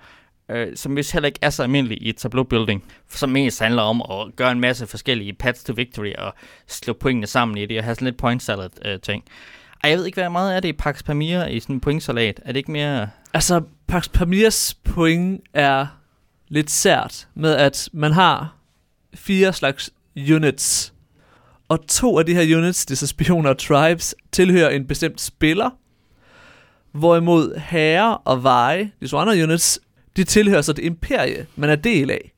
øh, som vist heller ikke er så almindelig i et tableau building, som mest handler om at gøre en masse forskellige paths to victory og slå pointene sammen i det og have sådan lidt point salad øh, ting. Ej, jeg ved ikke, hvad meget er det i Pax Pamir i sådan en pointsalat. Er det ikke mere... Altså, Pax Pamirs point er lidt sært med, at man har fire slags units. Og to af de her units, det er så spioner og tribes, tilhører en bestemt spiller. Hvorimod herre og veje, de to andre units, de tilhører så det imperie, man er del af.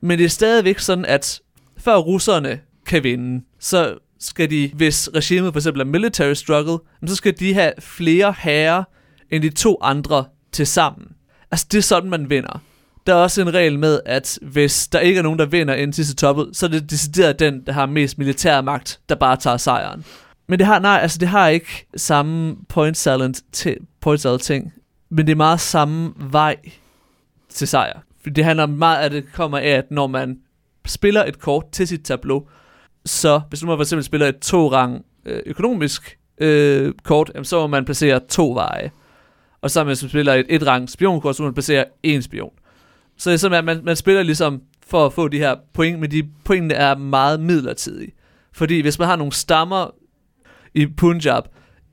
Men det er stadigvæk sådan, at før russerne kan vinde, så skal de, hvis regimet for eksempel er military struggle, så skal de have flere herrer end de to andre til sammen. Altså, det er sådan, man vinder. Der er også en regel med, at hvis der ikke er nogen, der vinder ind til toppet, så er det decideret den, der har mest militær magt, der bare tager sejren. Men det har, nej, altså det har ikke samme point salad, til, point salad ting, men det er meget samme vej til sejr. For det handler meget af, at det kommer af, at når man spiller et kort til sit tableau, så hvis nu man for eksempel spiller et to-rang øh, økonomisk øh, kort, så må man placere to veje. Og så hvis man spiller et et-rang spionkort, så må man placere en spion. Så det er sådan, at man, man spiller ligesom for at få de her point, men de pointene er meget midlertidige. Fordi hvis man har nogle stammer i Punjab,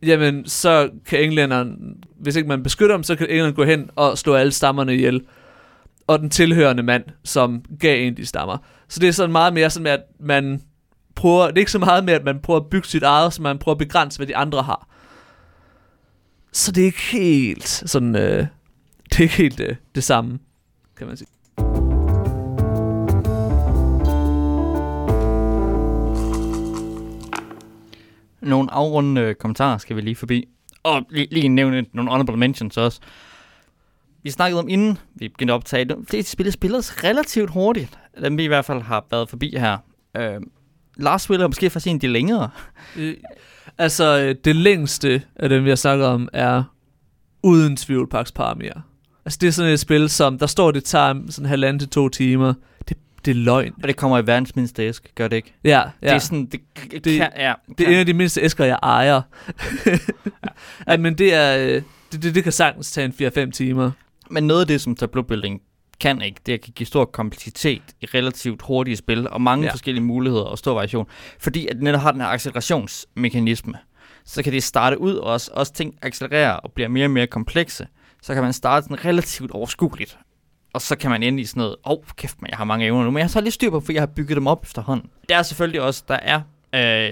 jamen så kan englænderen, hvis ikke man beskytter dem, så kan englænderen gå hen og slå alle stammerne ihjel. Og den tilhørende mand, som gav en de stammer. Så det er sådan meget mere sådan med, at man prøver, det er ikke så meget med, at man prøver at bygge sit eget, som man prøver at begrænse, hvad de andre har. Så det er ikke helt sådan, øh, det er ikke helt øh, det samme, kan man sige. Nogle afrundende kommentarer skal vi lige forbi. Og lige, lige nævne nogle honorable mentions også. Vi snakkede om inden vi begyndte at optage det. Det spillet spillet relativt hurtigt. Dem vi i hvert fald har været forbi her. Øh, Lars spiller måske faktisk en af de længere. Øh, altså, øh, det længste af dem, vi har snakket om, er uden tvivl Pax Paramir. Altså, det er sådan et spil, som der står, det tager sådan halvanden til to timer. Det, det er løgn. Og det kommer i verdens mindste æsk, gør det ikke? Ja, ja. Det er sådan, det, det, kan, ja, Det er en af de mindste æsker, jeg ejer. [laughs] ja, men det er... øh, Det, det, det kan sagtens tage en 4-5 timer. Men noget af det, som tableau building kan ikke, det kan give stor kompleksitet i relativt hurtige spil, og mange Ja. forskellige muligheder og stor variation. Fordi at det netop har den her accelerationsmekanisme, så kan det starte ud og også, også ting accelererer og bliver mere og mere komplekse. Så kan man starte sådan relativt overskueligt. Og så kan man ende i sådan noget, åh, oh, kæft, man, jeg har mange evner nu, men jeg har så lige styr på, for jeg har bygget dem op efterhånden. Det er selvfølgelig også, der er øh,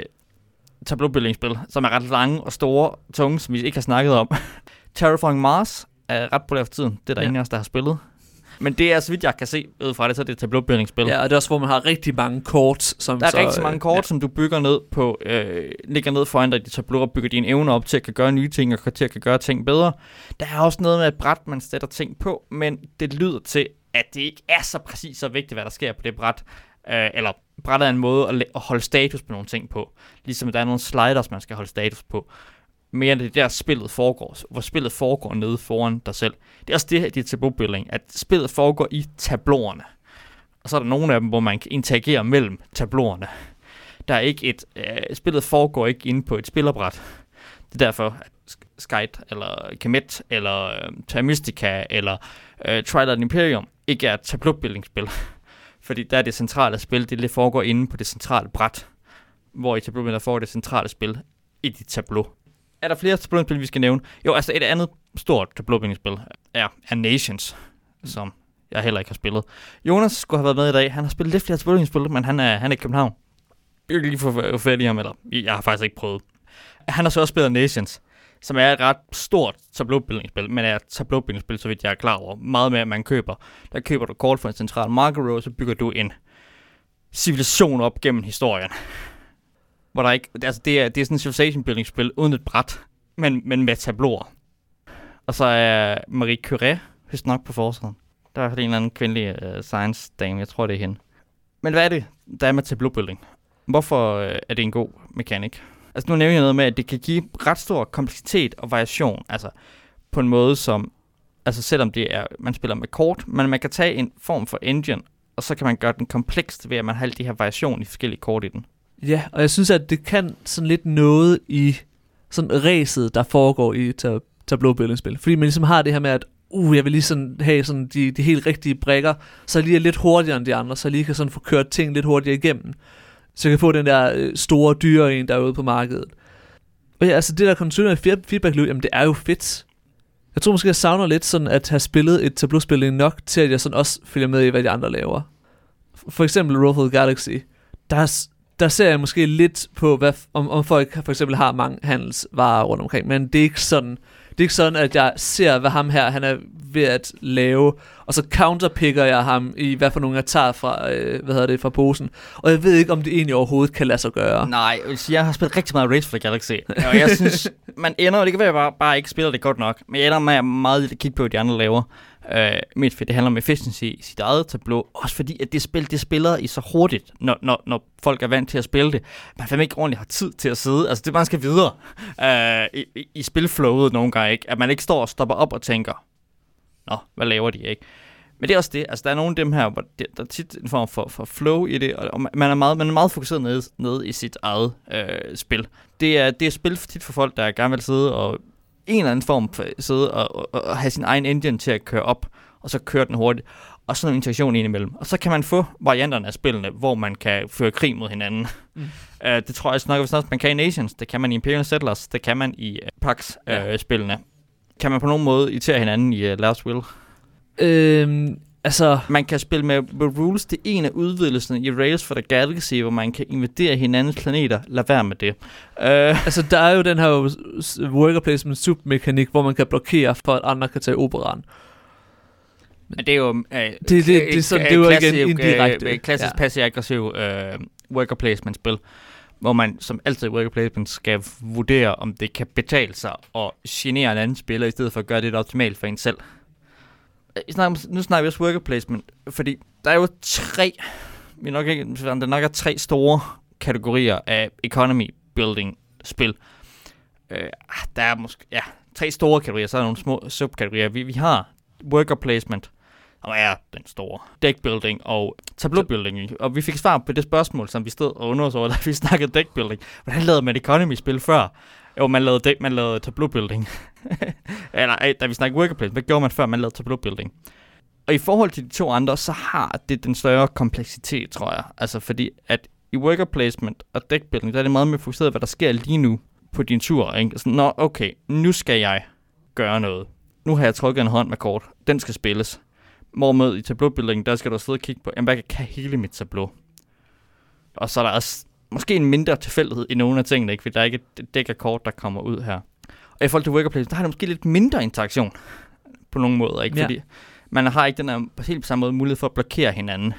tableau-building-spil, som er ret lange og store tunge, som vi ikke har snakket om. [laughs] Terraforming Mars er ret populært for tiden. Det er der Ja. ingen af os, der har spillet. Men det er, så vidt jeg kan se ud fra det, så er det et tableau-building-spil. Ja, og det er også, hvor man har rigtig mange kort. Som Der er så, rigtig øh, mange kort, ja. som du bygger ned på, øh, ligger ned foran dig i dit tableau og bygger dine evner op til at kan gøre nye ting og til at kan gøre ting bedre. Der er også noget med et bræt, man sætter ting på, men det lyder til, at det ikke er så præcis så vigtigt, hvad der sker på det bræt. Øh, eller brættet er en måde at, at holde status på nogle ting på. Ligesom der er nogle sliders, man skal holde status på. Mere end det der spillet foregår, hvor spillet foregår nede foran dig selv. Det er også det her, det er tableau-building, at spillet foregår i tabloerne. Og så er der nogle af dem, hvor man kan interagere mellem tabloerne. Der er ikke et... Øh, spillet foregår ikke inde på et spillerbræt. Det er derfor, at Skype, eller Kemet, eller øh, Terra Mystica, eller øh, Twilight Imperium ikke er et tableau-building-spil. [laughs] Fordi der er det centrale spil, det, det foregår inde på det centrale bræt. Hvor i tableau der foregår det centrale spil i dit tableau. Er der flere tableau-spil, vi skal nævne? Jo, altså et andet stort tableau-spil er, er Nations, som jeg heller ikke har spillet. Jonas skulle have været med i dag. Han har spillet lidt flere tableau-spil, men han er, han er i København. Jeg kan lige få fat i ham, eller jeg har faktisk ikke prøvet. Han har så også spillet Nations, som er et ret stort tableau-spil, men er et tableau-spil, så vidt jeg er klar over. Meget mere, man køber. Der køber du kort for en central marker row, så bygger du en civilisation op gennem historien. Hvor der ikke, altså det er, det er sådan en civilization building spil uden et bræt, men, men med tabloer. Og så er Marie Curie, hvis nok på forsiden. Der er en eller anden kvindelig uh, science dame, jeg tror det er hende. Men hvad er det, der er med tableau building? Hvorfor uh, er det en god mekanik? Altså nu nævner jeg noget med, at det kan give ret stor kompleksitet og variation, altså på en måde som, altså selvom det er, man spiller med kort, men man kan tage en form for engine, og så kan man gøre den kompleks ved, at man har alle de her variation i forskellige kort i den. Ja, og jeg synes, at det kan sådan lidt noget i sådan ræset, der foregår i tab- tableau-billedspil. Fordi man ligesom har det her med, at uh, jeg vil lige sådan have sådan de, de helt rigtige brækker, så jeg lige er lidt hurtigere end de andre, så jeg lige kan sådan få kørt ting lidt hurtigere igennem. Så jeg kan få den der øh, store dyre en, der er ude på markedet. Og ja, altså det der consumer feedback loop, jamen det er jo fedt. Jeg tror måske, jeg savner lidt sådan at have spillet et tableau-spil nok til, at jeg sådan også følger med i, hvad de andre laver. For eksempel Roll Galaxy. Der er, der ser jeg måske lidt på, hvad, om, om folk for eksempel har mange handelsvarer rundt omkring, men det er ikke sådan, det er ikke sådan, at jeg ser, hvad ham her han er ved at lave, og så counterpicker jeg ham i, hvad for nogle jeg tager fra, øh, hvad hedder det, fra posen. Og jeg ved ikke, om det egentlig overhovedet kan lade sig gøre. Nej, jeg har spillet rigtig meget Race for Galaxy, og jeg synes, [laughs] man ender, og det kan være, at jeg bare, bare ikke spiller det godt nok, men jeg ender med at meget lidt at kigge på, hvad de andre laver. Øh, mest fordi det handler om efficiency i sit eget tableau, også fordi, at det spil, det spiller i så hurtigt, når, når, når folk er vant til at spille det. Man fandme ikke ordentligt har tid til at sidde, altså det man skal videre øh, i, i, i spilflowet nogle gange, ikke? At man ikke står og stopper op og tænker, nå, hvad laver de, ikke? Men det er også det, altså der er nogle af dem her, hvor det, der er tit en form for, for flow i det, og man er meget, man er meget fokuseret nede, nede i sit eget øh, spil. Det er, det er spil for tit for folk, der gerne vil sidde og en eller anden form for sidde og, og, og have sin egen engine til at køre op, og så køre den hurtigt, og sådan en interaktion indimellem. Og så kan man få varianterne af spillene, hvor man kan føre krig mod hinanden. Mm. Uh, [laughs] det tror jeg snakker også, man kan i Nations, det kan man i Imperial Settlers, det kan man i uh, PAX-spillene. Uh, ja. Kan man på nogen måde irritere hinanden i uh, Last Will? Øhm, altså... Man kan spille med, med rules. Det er en af udvidelserne i Rails for the Galaxy, hvor man kan invadere hinandens planeter. Lad være med det. Uh, [laughs] altså, der er jo den her worker placement submekanik, hvor man kan blokere for, at andre kan tage operan. Men det er jo... Uh, det, det, det, det, sådan, det er jo ikke indirekte. Uh, klassisk ja. passiv-aggressiv uh, worker placement-spil hvor man som altid i worker placement skal vurdere, om det kan betale sig at genere en anden spiller, i stedet for at gøre det optimalt for en selv Øh, snakker, nu snakker vi også worker placement, fordi der er jo tre, vi nok ikke, der nok er tre store kategorier af economy building spil. Øh, ah, der er måske, ja, tre store kategorier, så er der nogle små subkategorier. Vi, vi har worker placement, og er den store. Deck building og tableau building. Og vi fik svar på det spørgsmål, som vi stod og over, [laughs] da vi snakkede deck building. Hvordan lavede man economy spil før? Jo, man lavede, det, man lavede tableau building. [laughs] Eller, da vi snakkede workplace, hvad gjorde man før, man lavede tableau building? Og i forhold til de to andre, så har det den større kompleksitet, tror jeg. Altså fordi, at i worker placement og deck building, der er det meget mere fokuseret, hvad der sker lige nu på din tur. Ikke? Sådan, Nå, okay, nu skal jeg gøre noget. Nu har jeg trykket en hånd med kort. Den skal spilles. Hvorimod i tableau building, der skal du sidde og kigge på, jamen, hvad kan hele mit tableau? Og så er der også måske en mindre tilfældighed i nogle af tingene, ikke? fordi der er ikke et dæk af kort, der kommer ud her. Og i forhold til worker placement, der har det måske lidt mindre interaktion på nogle måder, ikke? Fordi man har ikke den her helt på samme måde mulighed for at blokere hinanden.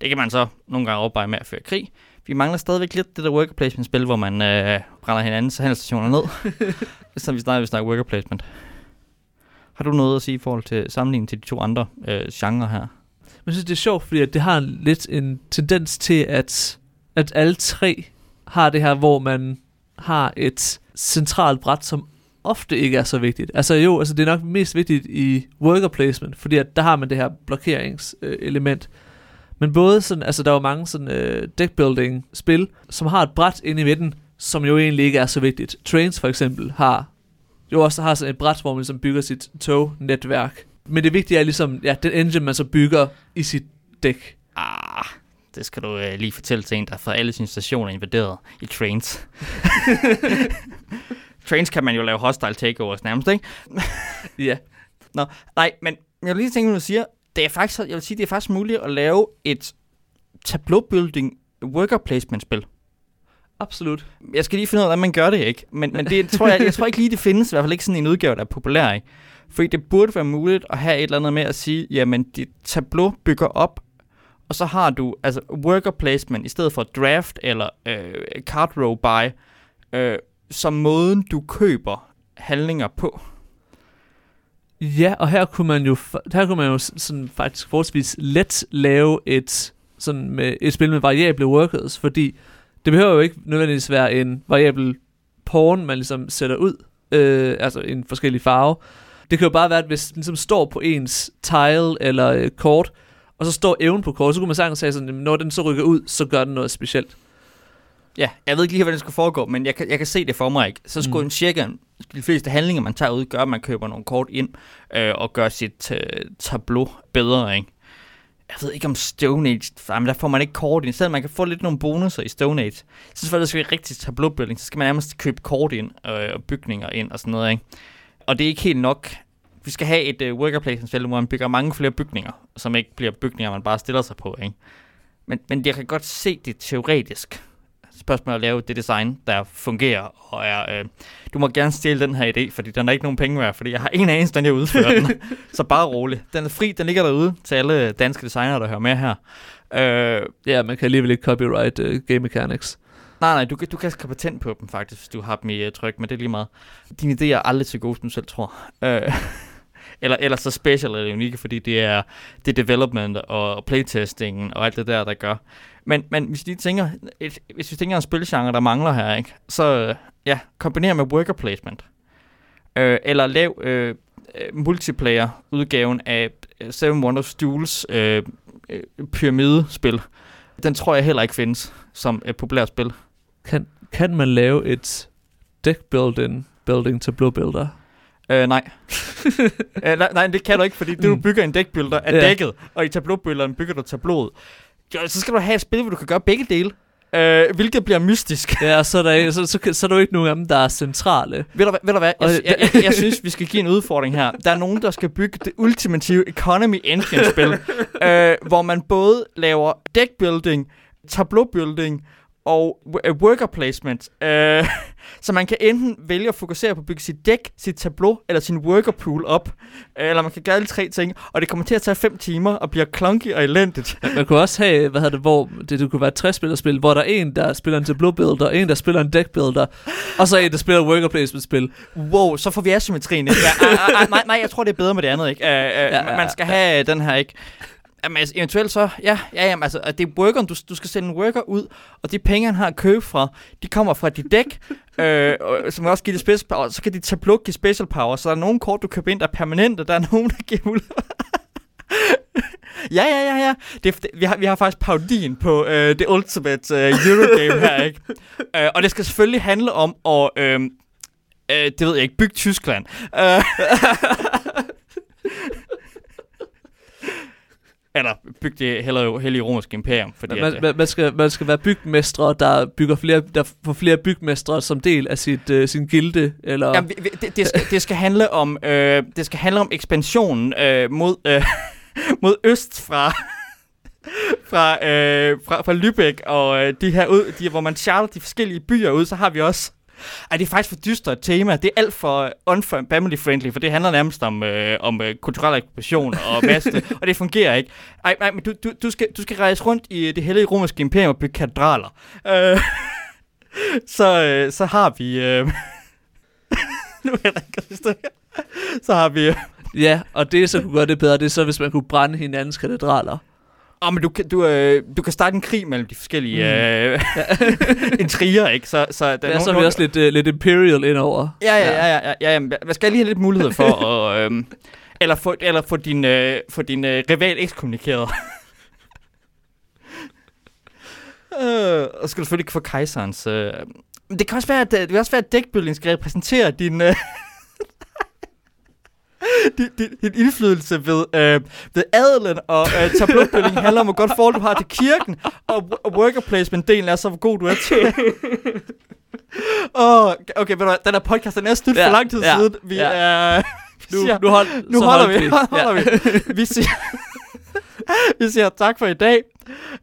Det kan man så nogle gange overveje med at føre krig. Vi mangler stadigvæk lidt det der worker placement spil, hvor man øh, brænder hinandens handelsstationer ned. [laughs] så vi snakker, vi snakker worker placement. Har du noget at sige i forhold til sammenligningen til de to andre øh, genrer her? Jeg synes, det er sjovt, fordi det har lidt en tendens til, at, at alle tre har det her, hvor man har et centralt bræt, som ofte ikke er så vigtigt. Altså jo, altså det er nok mest vigtigt i worker placement, fordi at der har man det her blokeringselement. Men både sådan, altså der er jo mange sådan øh, deckbuilding spil, som har et bræt inde i midten, som jo egentlig ikke er så vigtigt. Trains for eksempel har jo også har sådan et bræt, hvor man ligesom bygger sit tognetværk. Men det vigtige er ligesom, ja, den engine, man så bygger i sit dæk. Ah, det skal du øh, lige fortælle til en, der fået alle sine stationer invaderet i Trains. [laughs] Trains kan man jo lave hostile takeovers nærmest, ikke? [laughs] ja. Nå, nej, men jeg vil lige tænke, du siger, det er faktisk, jeg vil sige, det er faktisk muligt at lave et tableau building worker placement spil. Absolut. Jeg skal lige finde ud af, hvordan man gør det, ikke? Men, men det tror jeg, jeg tror ikke lige, det findes, i hvert fald ikke sådan en udgave, der er populær, ikke? Fordi det burde være muligt at have et eller andet med at sige, jamen, dit tableau bygger op, og så har du altså worker placement i stedet for draft eller øh, card row buy, øh, som måden, du køber handlinger på. Ja, og her kunne man jo, her kunne man jo sådan faktisk forholdsvis let lave et, sådan med, et spil med variable workers, fordi det behøver jo ikke nødvendigvis være en variabel pawn, man ligesom sætter ud, øh, altså en forskellig farve. Det kan jo bare være, at hvis den ligesom står på ens tile eller øh, kort, og så står evnen på kort, så kunne man sagtens sige sådan, når den så rykker ud, så gør den noget specielt. Ja, jeg ved ikke lige, hvordan det skulle foregå, men jeg kan, jeg kan se det for mig ikke. Så skulle mm. en cirka, de fleste handlinger, man tager ud, gør, at man køber nogle kort ind øh, og gør sit øh, tableau bedre, ikke? Jeg ved ikke om Stone Age, men der får man ikke kort ind. Selvom man kan få lidt nogle bonusser i Stone Age. Så for det skal være rigtig tableaubuilding, så skal man nærmest købe kort ind øh, og bygninger ind og sådan noget, ikke? Og det er ikke helt nok. Vi skal have et uh, worker placement hvor man bygger mange flere bygninger, som ikke bliver bygninger, man bare stiller sig på, ikke? Men, men jeg kan godt se det teoretisk spørgsmål at lave det design, der fungerer, og er, øh, du må gerne stjæle den her idé, fordi den er ikke nogen penge værd, fordi jeg har en anelse, den jeg udfører den. [laughs] så bare rolig. Den er fri, den ligger derude til alle danske designere, der hører med her. Øh, Ja, man kan alligevel ikke copyright uh, game mechanics. nej, nej, du, kan- du kan skrive patent på dem faktisk, hvis du har dem i uh, tryk, men det er lige meget. Dine idéer er aldrig så gode, som du selv tror. Øh, eller, eller så special eller unikke, fordi det er, det development og playtesting og alt det der, der gør. Men, men hvis, vi tænker, et, hvis vi tænker en spilgenre, der mangler her, ikke, så ja, kombiner med worker placement. Øh, eller lav øh, øh multiplayer-udgaven af øh, Seven Wonders Duels øh, øh, pyramidespil. Den tror jeg heller ikke findes som et populært spil. Kan, kan man lave et deck building, building til Blue Builder? Øh, nej. øh, nej. Nej, det kan du ikke, fordi det, du Mm. bygger en deckbuilder er Ja. dækket, og i tableaubuilderen bygger du tableauet. Jo, så skal du have et spil, hvor du kan gøre begge dele, øh, hvilket bliver mystisk. Ja, så er, der, så, så, så er der jo ikke nogen af dem, der er centrale. ved, du, ved du hvad? Og- Jeg, jeg, jeg, jeg synes, vi skal give en udfordring her. Der er nogen, der skal bygge det ultimative economy engine-spil, [laughs] øh, hvor man både laver deckbuilding, tableaubuilding og w- øh, worker placement. Øh, så man kan enten vælge at fokusere på at bygge sit dæk, sit tableau eller sin worker pool op. Øh, Eller man kan gøre alle tre ting, og det kommer til at tage 5 timer og bliver clunky og elendigt. Man kunne også have, hvad hedder det, hvor det, det kunne være et tre-spillerspil, hvor der er en, der spiller en tableau builder, en, der spiller en deck builder, og så en, der spiller worker placement spil. Wow, så får vi asymmetrien, ikke? Ja, ah, ah, ah, nej, nej, jeg tror, det er bedre med det andet, ikke? Uh, uh, Ja, ja, man skal have den her, ikke? Jamen, altså, eventuelt så, ja, ja, jamen, altså, at det er workeren, du, du skal sende en worker ud, og de penge, han har at købe fra, de kommer fra dit dæk, [laughs] øh, og, som også giver det special power, så kan de tableau give special power, så der er nogle kort, du køber ind, der er permanente, der er nogen, der giver mulighed. [laughs] ja, ja, ja, ja. Det, vi, har, vi har faktisk parodien på øh, det ultimate øh, Eurogame her, ikke? [laughs] Øh, og det skal selvfølgelig handle om at, øh, øh, det ved jeg ikke, bygge Tyskland. Øh, eller bygge det heller hellige romerske imperium, fordi Man, at, man, man, skal, man skal være bygmestre, der bygger flere, der får flere bygmestre som del af sit, uh, sin gilde, eller... Jamen, vi- det, det, skal, det skal handle om øh, det skal handle om ekspansionen øh, mod øh, [laughs] mod øst fra [laughs] fra, øh, fra fra Lübeck og øh, de her ud, de, hvor man charter de forskellige byer ud, så har vi også ej, det er faktisk for dystert et tema. Det er alt for unfamily friendly, for det handler nærmest om, øh, om øh, kulturel ekspansion og [laughs] masse, og det fungerer ikke. Ej, nej, men du, du, du, skal, du skal rejse rundt i det hellige romerske imperium og bygge katedraler. Øh, [laughs] så, øh, så har vi... Øh, [laughs] nu er der ikke. Så har vi... Øh, Ja, og det, så kunne gøre det bedre, det er så, hvis man kunne brænde hinandens katedraler. Oh, men du, kan, du, øh, du kan starte en krig mellem de forskellige Mm. øh, [laughs] intriger, ikke? Så, så der Ja, så er nogen- vi også lidt, uh, lidt Imperial indover. Ja, ja, ja, ja, ja, ja, ja. Man skal lige have lidt mulighed for [laughs] at... Øhm, eller få, eller få din, øh, få din øh, rival ekskommunikeret. [laughs] øh, og skal du selvfølgelig ikke få kejserens... Øh, men det kan også være, at, øh, det kan også være, at deckbuilding skal repræsentere din... Øh, [laughs] din, din, din indflydelse ved, øh, ved adelen, og øh, tableaubuilding handler om, hvor godt forhold du har til kirken, og, og worker placement-delen er så, hvor god du er til. [laughs] Åh, okay, ved du hvad, den her podcast, den er slut Ja, for lang tid ja, siden. Vi ja. er... [laughs] Nu, siger- nu, hold, nu holder holdt vi, holder vi. Vi siger, vi siger tak for i dag.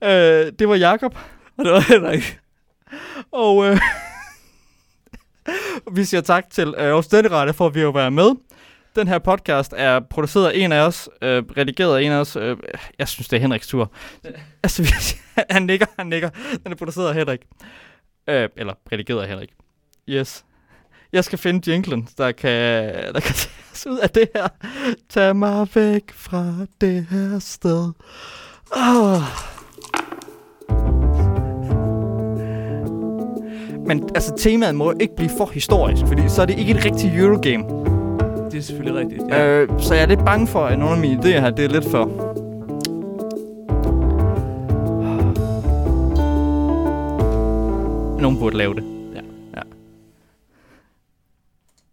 Øh, det var Jakob Og det var Henrik. og øh, vi siger tak til øh, støtterette for, at vi har været med. Den her podcast er produceret af en af os, øh, redigeret af en af os. Øh, jeg synes, det er Henriks tur. [laughs] Altså, [laughs] han nikker, han nikker. Den er produceret af Henrik. Øh, eller redigeret af Henrik. Yes. Jeg skal finde jinglen, der kan, der kan tage ud af det her. Tag mig væk fra det her sted. Oh. Men altså, temaet må ikke blive for historisk, fordi så er det ikke et rigtigt Eurogame. Det er selvfølgelig rigtigt. Ja. Øh, så jeg er lidt bange for, at nogle af mine idéer her, det er lidt for... Nogen burde lave det.